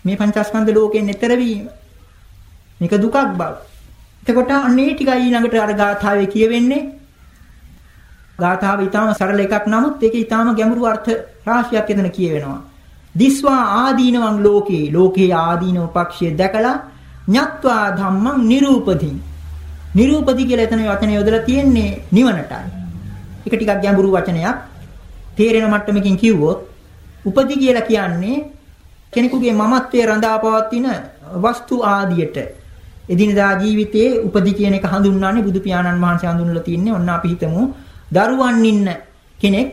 මේ පංචස්කන්ධ ලෝකයෙන් එතර වීම. මේක දුකක් බව. එතකොට අන්නේ ටිකයි ඊළඟට අර ගාථාවේ කියවෙන්නේ ගාථාව ඊටාම සරල එකක් නමුත් ඒකේ ඊටාම ගැඹුරු අර්ථ රාශියක් එතන කියවෙනවා. දිස්වා ආදීනවං ලෝකේ ලෝකේ ආදීනව පක්ෂය දැකලා ඤත්වා ධම්මං නිරූපදී. නිරූපදී කියලා එතන වචනේ යොදලා තියෙන්නේ නිවනටයි. ඒක ටිකක් ගැඹුරු වචනයක්. තේරෙන මට්ටමකින් කිව්වොත් උපදී කියලා කියන්නේ කෙනෙකුගේ මමත්වයේ රඳා පවතින වස්තු ආදියට එදිනදා ජීවිතයේ උපදී කියන එක හඳුන්වන්නේ බුදු පියාණන් වහන්සේ හඳුන්වලා තින්නේ. ඔන්න අපි හිතමු දරුවන් ඉන්න කෙනෙක්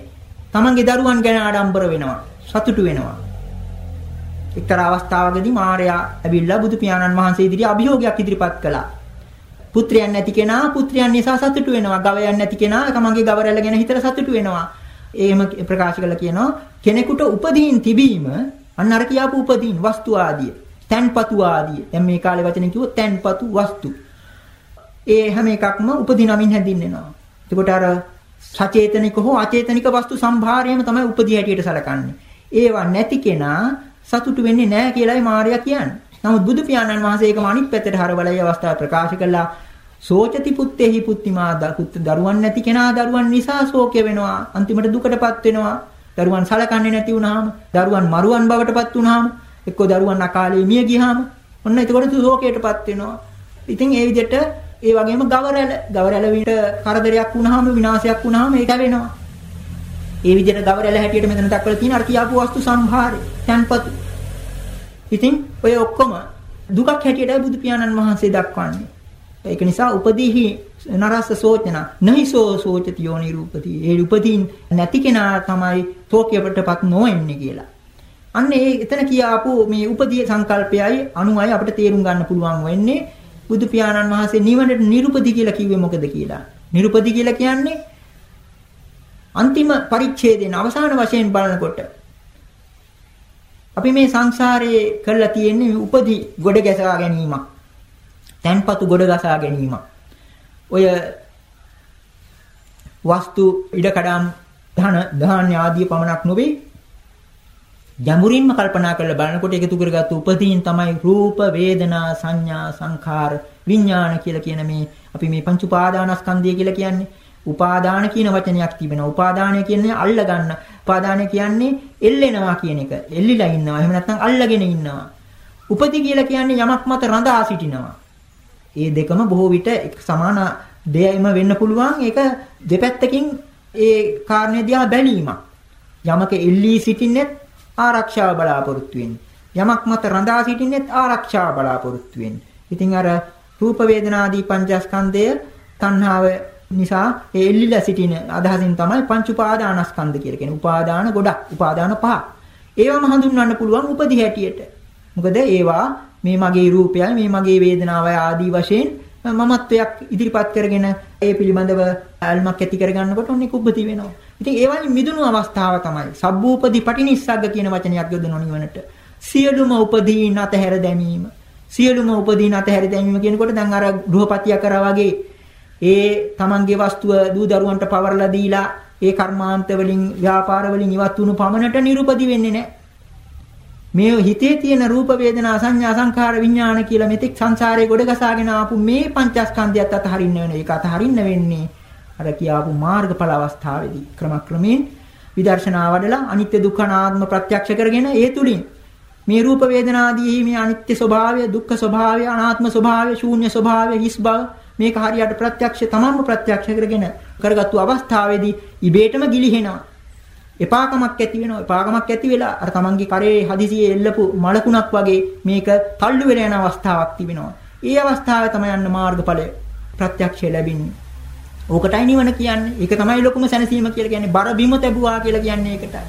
තමන්ගේ දරුවන් ගැන ආඩම්බර වෙනවා සතුටු වෙනවා. එක්තරා අවස්ථාවකදී මාර්යා ඇවිල්ලා බුදු පියාණන් වහන්සේ ඉදිරියේ අභියෝගයක් ඉදිරිපත් කළා. පුත්‍රයන් නැති කෙනා පුත්‍රයන් නිසා සතුටු වෙනවා. ගවයන් නැති කෙනා තමන්ගේ ගව රැළ ගැන හිතලා සතුටු වෙනවා. එහෙම ප්‍රකාශ කළා කියනවා. කෙනෙකුට උපදීන් තිබීම අන්න අර කියාපු උපදීන් වස්තු ආදිය තන්පතු ආදිය දැන් මේ කාලේ වචනෙන් කිව්වොත් තන්පතු වස්තු ඒ හැම එකක්ම උපදිනමින් හැදින්නෙනවා එතකොට අර සචේතනික හෝ අචේතනික වස්තු සම්භාරයම තමයි උපදී හැටියට සැලකන්නේ. ඒවා නැති කෙනා සතුටු වෙන්නේ නැහැ කියලායි මාර්යා කියන්නේ. නමුත් බුදු පියාණන් වහන්සේ ඒකම අනිත් පැත්තට හරවලා ඒ අවස්ථාව ප්‍රකාශ කළා. සෝචති පුත්තේහි පුත්තිමා පුත් දරුවන් නැති කෙනා දරුවන් නිසා ශෝකය වෙනවා. අන්තිමට දුකටපත් වෙනවා. දරුවන් සලකන්නේ නැති වුනහම, දරුවන් මරුවන් බවටපත් වුනහම, එක්කෝ දරුවන් අකාලේ මිය ගියාම ඔන්න එතකොට ශෝකයටපත් වෙනවා. ඉතින් ඒ විදිහට ඒ වගේම ගවරැල ගවරැල විට කරදරයක් වුණාම විනාශයක් වුණාම ඒක වෙනවා. ඒ විදිහට ගවරැල හැටියට මෙතන දක්වලා තියෙන අර කියාපු වස්තු සම්භාරය, තන්පතු. ඉතින් ඔය ඔක්කොම දුකක් හැටියට බුදු පියාණන් වහන්සේ දක්වන්නේ. ඒක නිසා උපදීහි නරස්ස සෝචන නහිසෝ සෝචති යෝනි රූපති. ඒ උපදීන් නැති කෙනා තමයි තෝකියපටපත් නොවෙන්නේ කියලා. අන්න ඒ එතන කියාපු මේ උපදී සංකල්පයයි අනුමයි අපිට තේරුම් ගන්න පුළුවන් වෙන්නේ බුදු පියාණන් වහන්සේ නිවනට නිරුපදි කියලා කිව්වේ මොකද කියලා. නිරුපදි කියලා කියන්නේ අන්තිම පරිච්ඡේදයෙන් අවසාන වශයෙන් බලනකොට අපි මේ සංසාරයේ කරලා තියෙන්නේ උපදි ගොඩ ගැසා ගැනීමක්. තැන්පතු ගොඩ ගසා ගැනීමක්. ඔය වස්තු ඉඩකඩම් ධන ධාන්‍ය ආදී පමණක් නොවේ. ගැඹුරින්ම කල්පනා කරලා බලනකොට එකතු කරගත්තු උපදීන් තමයි රූප වේදනා සංඥා සංඛාර විඥාන කියලා කියන මේ අපි මේ පංච උපාදානස්කන්ධය කියලා කියන්නේ. උපාදාන කියන වචනයක් තිබෙනවා. උපාදානය කියන්නේ අල්ල ගන්න උපාදානය කියන්නේ එල්ලෙනවා කියන එක. එල්ලිලා ඉන්නවා. එහෙම නැත්නම් අල්ලගෙන ඉන්නවා. උපදි කියලා කියන්නේ යමක් මත රඳා සිටිනවා. ඒ දෙකම බොහෝ විට සමාන දෙයක්ම වෙන්න පුළුවන් ඒක දෙපැත්තකින් ඒ කාරණේ දිහා බැලීමක් යමක එල්ලී සිටින්නෙත් ආරක්ෂාව බලාපොරොත්තු වෙන්නේ. යමක් මත රඳා සිටින්නෙත් ආරක්ෂාව බලාපොරොත්තු වෙන්නේ. ඉතින් අර රූප වේදනාදී පංචස්කන්ධය තණ්හාව නිසා ඒ එල්ලිලා සිටින අදහසින් තමයි පංච උපාදානස්කන්ධ කියලා කියන්නේ. උපාදාන ගොඩක්, උපාදාන පහ. ඒවම හඳුන්වන්න පුළුවන් උපදි හැටියට. මොකද ඒවා මේ මගේ රූපයයි, මේ මගේ වේදනාවයි ආදී වශයෙන් මමත්වයක් ඉදිරිපත් කරගෙන ඒ පිළිබඳව අල්මක් ඇති කරගන්නකොට ඔන්නේ කුබ්බති වෙනවා. ඉතින් ඒ වගේ මිදුණු අවස්ථාව තමයි සබ්බූපදි පටිනිස්සග්ග කියන වචනයක් යොදන නිවනට. සියලුම උපදීන් අතහැර දැමීම. සියලුම උපදීන් අතහැර දැමීම කියනකොට දැන් අර ගෘහපතිය කරා වගේ ඒ තමන්ගේ වස්තුව දූ දරුවන්ට පවරලා දීලා ඒ කර්මාන්ත වලින් ව්‍යාපාර වලින් ඉවත් වුණු පමණට නිරුපදි වෙන්නේ නැහැ. මේ හිතේ තියෙන රූප වේදනා සංඥා සංඛාර විඥාන කියලා මෙතෙක් සංසාරේ ගොඩ ගසාගෙන ආපු මේ පංචස්කන්ධයත් අතහරින්න වෙන. ඒක අතහරින්න වෙන්නේ අර කියාපු මාර්ගඵල අවස්ථාවේදී ක්‍රමක්‍රමයෙන් විදර්ශනා වඩලා අනිත්‍ය දුක්ඛ අනාත්ම ප්‍රත්‍යක්ෂ කරගෙන ඒ තුලින් මේ රූප වේදනාදී මේ අනිත්‍ය ස්වභාවය දුක්ඛ ස්වභාවය අනාත්ම ස්වභාවය ශූන්‍ය ස්වභාවය හිස් බව මේක හරියට ප්‍රත්‍යක්ෂ තමන්ම ප්‍රත්‍යක්ෂ කරගෙන කරගත්තු අවස්ථාවේදී ඉබේටම ගිලිහෙනවා එපාකමක් ඇති වෙනවා එපාකමක් ඇති වෙලා අර තමන්ගේ කරේ හදිසියේ එල්ලපු මලකුණක් වගේ මේක තල්ලු වෙලා යන අවස්ථාවක් තිබෙනවා ඒ අවස්ථාවේ තමයි යන්න මාර්ගඵලය ප්‍රත්‍යක්ෂය ලැබෙන්නේ ඕකටයි නිවන කියන්නේ. ඒක තමයි ලොකුම සැනසීම කියලා කියන්නේ. බර බිම තැබුවා කියලා කියන්නේ ඒකටයි.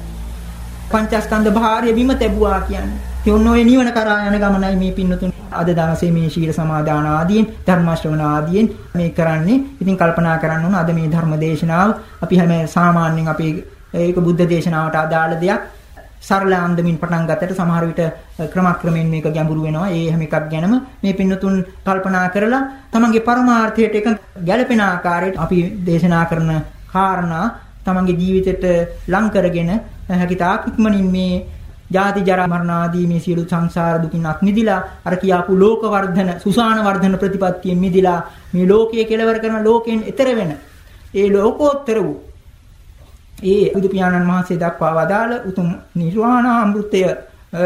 පංචස්කන්ධ භාර්ය බිම තැබුවා කියන්නේ. ඒ ඔය නිවන කරා යන ගමනයි මේ පින්නතුන් අද දවසේ මේ ශීල සමාදාන ආදීන් ධර්ම ශ්‍රවණ ආදීන් මේ කරන්නේ. ඉතින් කල්පනා කරන්න ඕන අද මේ ධර්ම දේශනාව අපි හැම සාමාන්‍යයෙන් අපි ඒක බුද්ධ දේශනාවට අදාළ දෙයක්. සරල අන්දමින් පටන් ගත්තට සමහර විට ක්‍රමක්‍රමයෙන් මේක ගැඹුරු වෙනවා. ඒ හැම එකක් ගැනම මේ පින්නතුන් කල්පනා කරලා තමන්ගේ පරමාර්ථයට එක ගැළපෙන ආකාරයට අපි දේශනා කරන කාරණා තමන්ගේ ජීවිතයට ලං කරගෙන හැකිතාක් ඉක්මනින් මේ ජාති ජරා මරණ ආදී මේ සියලු සංසාර දුකින් අත් මිදිලා අර කියාපු ලෝක වර්ධන සුසාන වර්ධන ප්‍රතිපත්තියෙන් මිදිලා මේ ලෝකයේ කෙලවර කරන ලෝකෙන් එතර වෙන ඒ ලෝකෝත්තර වූ ඒ බුදු පියාණන් වහන්සේ දක්වා වදාළ උතුම් නිර්වාණ අමෘතය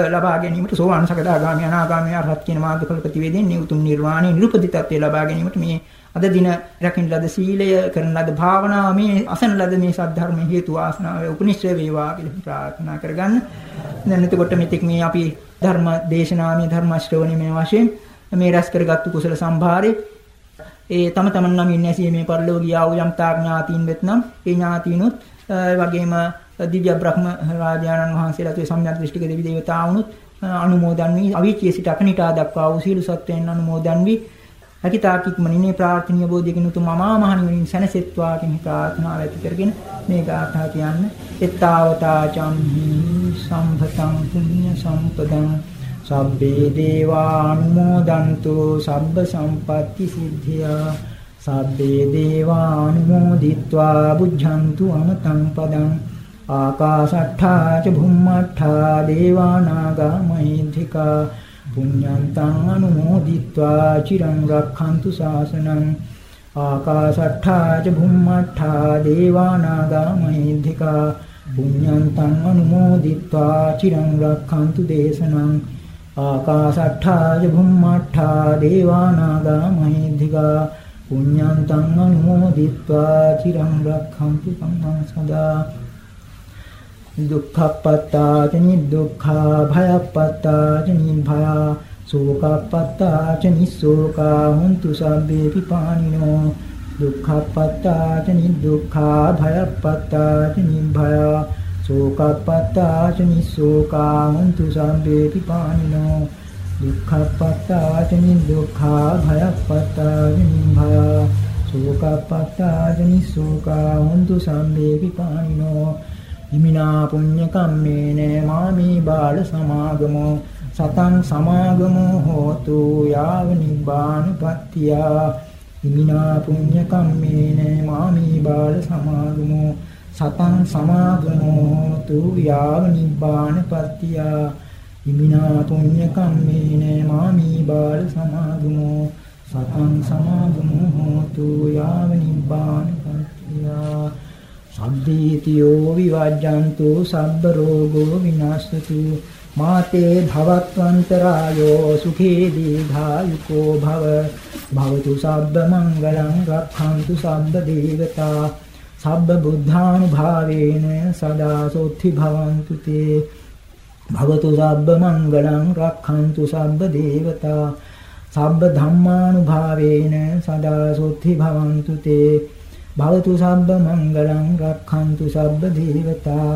ලබා ගැනීමට සෝවාන් සකදාගාමී අනාගාමී අරහත් කියන මාර්ගඵල ප්‍රතිවේදෙන්නේ උතුම් නිර්වාණය නිරුපදි තත්ත්වය ලබා ගැනීමට මේ අද දින රැකින් ලද සීලය කරන ලද භාවනාව මේ අසන ලද මේ සද්ධර්ම හේතු වාසනාව උපනිශ්‍රේ වේවා කියලා ප්‍රාර්ථනා කරගන්න. දැන් එතකොට මෙතෙක් මේ අපි ධර්ම දේශනාමය ධර්ම ශ්‍රවණීමේ වශයෙන් මේ රැස් කරගත්තු කුසල සම්භාරේ ඒ තම තමන් නම් ඉන්නේ ඇසීමේ පරිලෝකීය ආ යම් තාක් ඥාතීන් වෙත්නම් ඒ ඥාතීනොත් වගේම දිව්‍ය බ්‍රහ්ම රාජානන් වහන්සේලාත් සම්‍යක් දෘෂ්ටික දෙවි දේවතාවුනුත් අනුමෝදන් වී අවීචයේ සිට අකනිටා දක්වා වූ සීල සත්වයන් අනුමෝදන් වී හැකිතාකික් මනිනේ ප්‍රාර්ථනීය බෝධියකින් උතුම් අමා මහ නිවනින් සැනසෙත්වා කියන ප්‍රාර්ථනාව ඇති කරගෙන මේ ගාථා කියන්න එත්තාවතා චම්හි සම්භතං පුඤ්ඤ සම්පදං සබ්බේ දේවානුමෝදන්තු සබ්බ සම්පatti සිද්ධියා. සබ්බේ දේවානුමෝදිත්වා බුද්ධන්තු අමතං පදං ආකාශට්ඨා ච භුම්මට්ඨා දේවානාගා මහින්దికා පුඤ්ඤන්තං අනුමෝදිත්වා චිරං රක්ඛන්තු ශාසනං ආකාශට්ඨා ච භුම්මට්ඨා දේවානාගා මහින්దికා පුඤ්ඤන්තං අනුමෝදිත්වා චිරං රක්ඛන්තු දේශනං ආකාශට්ඨා ච භුම්මට්ඨා දේවානාගා මහින්దికා පුඤ්ඤන්තං අනුමෝදිත්වා චිරං රක්ඛන්තු සම්මා සදා. දුක්ඛප්පත්තා චනි දුක්ඛා භයප්පත්තා චනි භය සෝකප්පත්තාච නිස්සෝකා හුන්තු සබ්බේපි පානිනෝ දුක්ඛප්පත්තාච නිදුක්ඛා භයප්පත්තාච නිභයා සෝකප්පත්තාච නිස්සෝකා හුන්තු සබ්බේපි පානිනෝ දුක්ඛප්පත්තාච නිදුක්ඛා භයප්පත්තාච නිභයා සෝකප්පත්තාච නිස්සෝකා හුන්තු සබ්බේපි පානිනෝ ඉමිනා පුඤ්ඤ කම්මේන මාමි බාල සමාගමෝ සතං සමාගමෝ හෝතු යාව නිබ්බානපත්තියා ඉමිනා පුඤ්ඤ කම්මේන මාමි බාල සමාගමෝ සතං සමාගමෝ හෝතු යාව නිබ්බානපත්තියා ඉමිනා පුඤ්ඤ කම්මේන මාමි බාල සමාගමෝ සතං සමාගමෝ හෝතු යාව නිබ්බානපත්තියා සබ්බීතියෝ විවජ්ජන්තු සබ්බ රෝගෝ විනාශතු. මාතේ භවත්වන්තරායෝ සුඛේ දීඝායුකෝ භව. භවතු සබ්බ මංගලං රක්ඛන්තු සබ්බ දේවතා. සබ්බ බුද්ධානුභාවේන සදා සොත්ති භවන්තු තේ භවතු සබ්බ මංගලං රක්ඛන්තු සබ්බ දේවතා සබ්බ ධම්මානුභාවේන සදා සොත්ති භවන්තු තේ. භවතු සබ්බ මංගලං රක්ඛන්තු සබ්බ දේවතා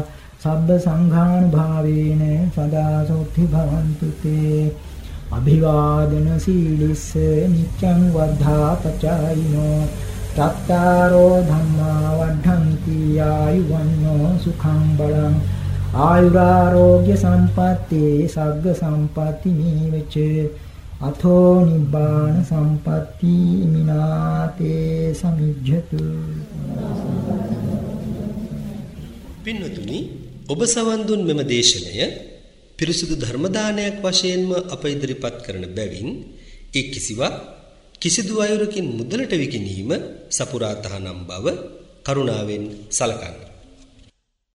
සබ්බ සංඝානුභාවේන සදා සොත්ති භවන්තු තේ. අභිවාදන සීලිස්ස නිච්ඡං වද්ධා පචායිනෝ. තත්තාරෝ ධම්මා වද්ධන්ති ආයුවන්නෝ සුඛං බලං ආයුරාෝග්‍ය සම්පatti සග්ග සම්පatti නීවච අතෝ නිබ්බාන සම්පatti මිනාතේ සමිජ්ජතු පින්වතුනි ඔබ සවන් දුන් මෙම දේශනය පිරිසුදු ධර්ම දානයක් වශයෙන්ම අප ඉදිරිපත් කරන බැවින් ඒ කිසිවක් කිසිදු අයුරකින් මුදලට විකිණීම සපුරා තහනම් බව කරුණාවෙන් සලකන්න.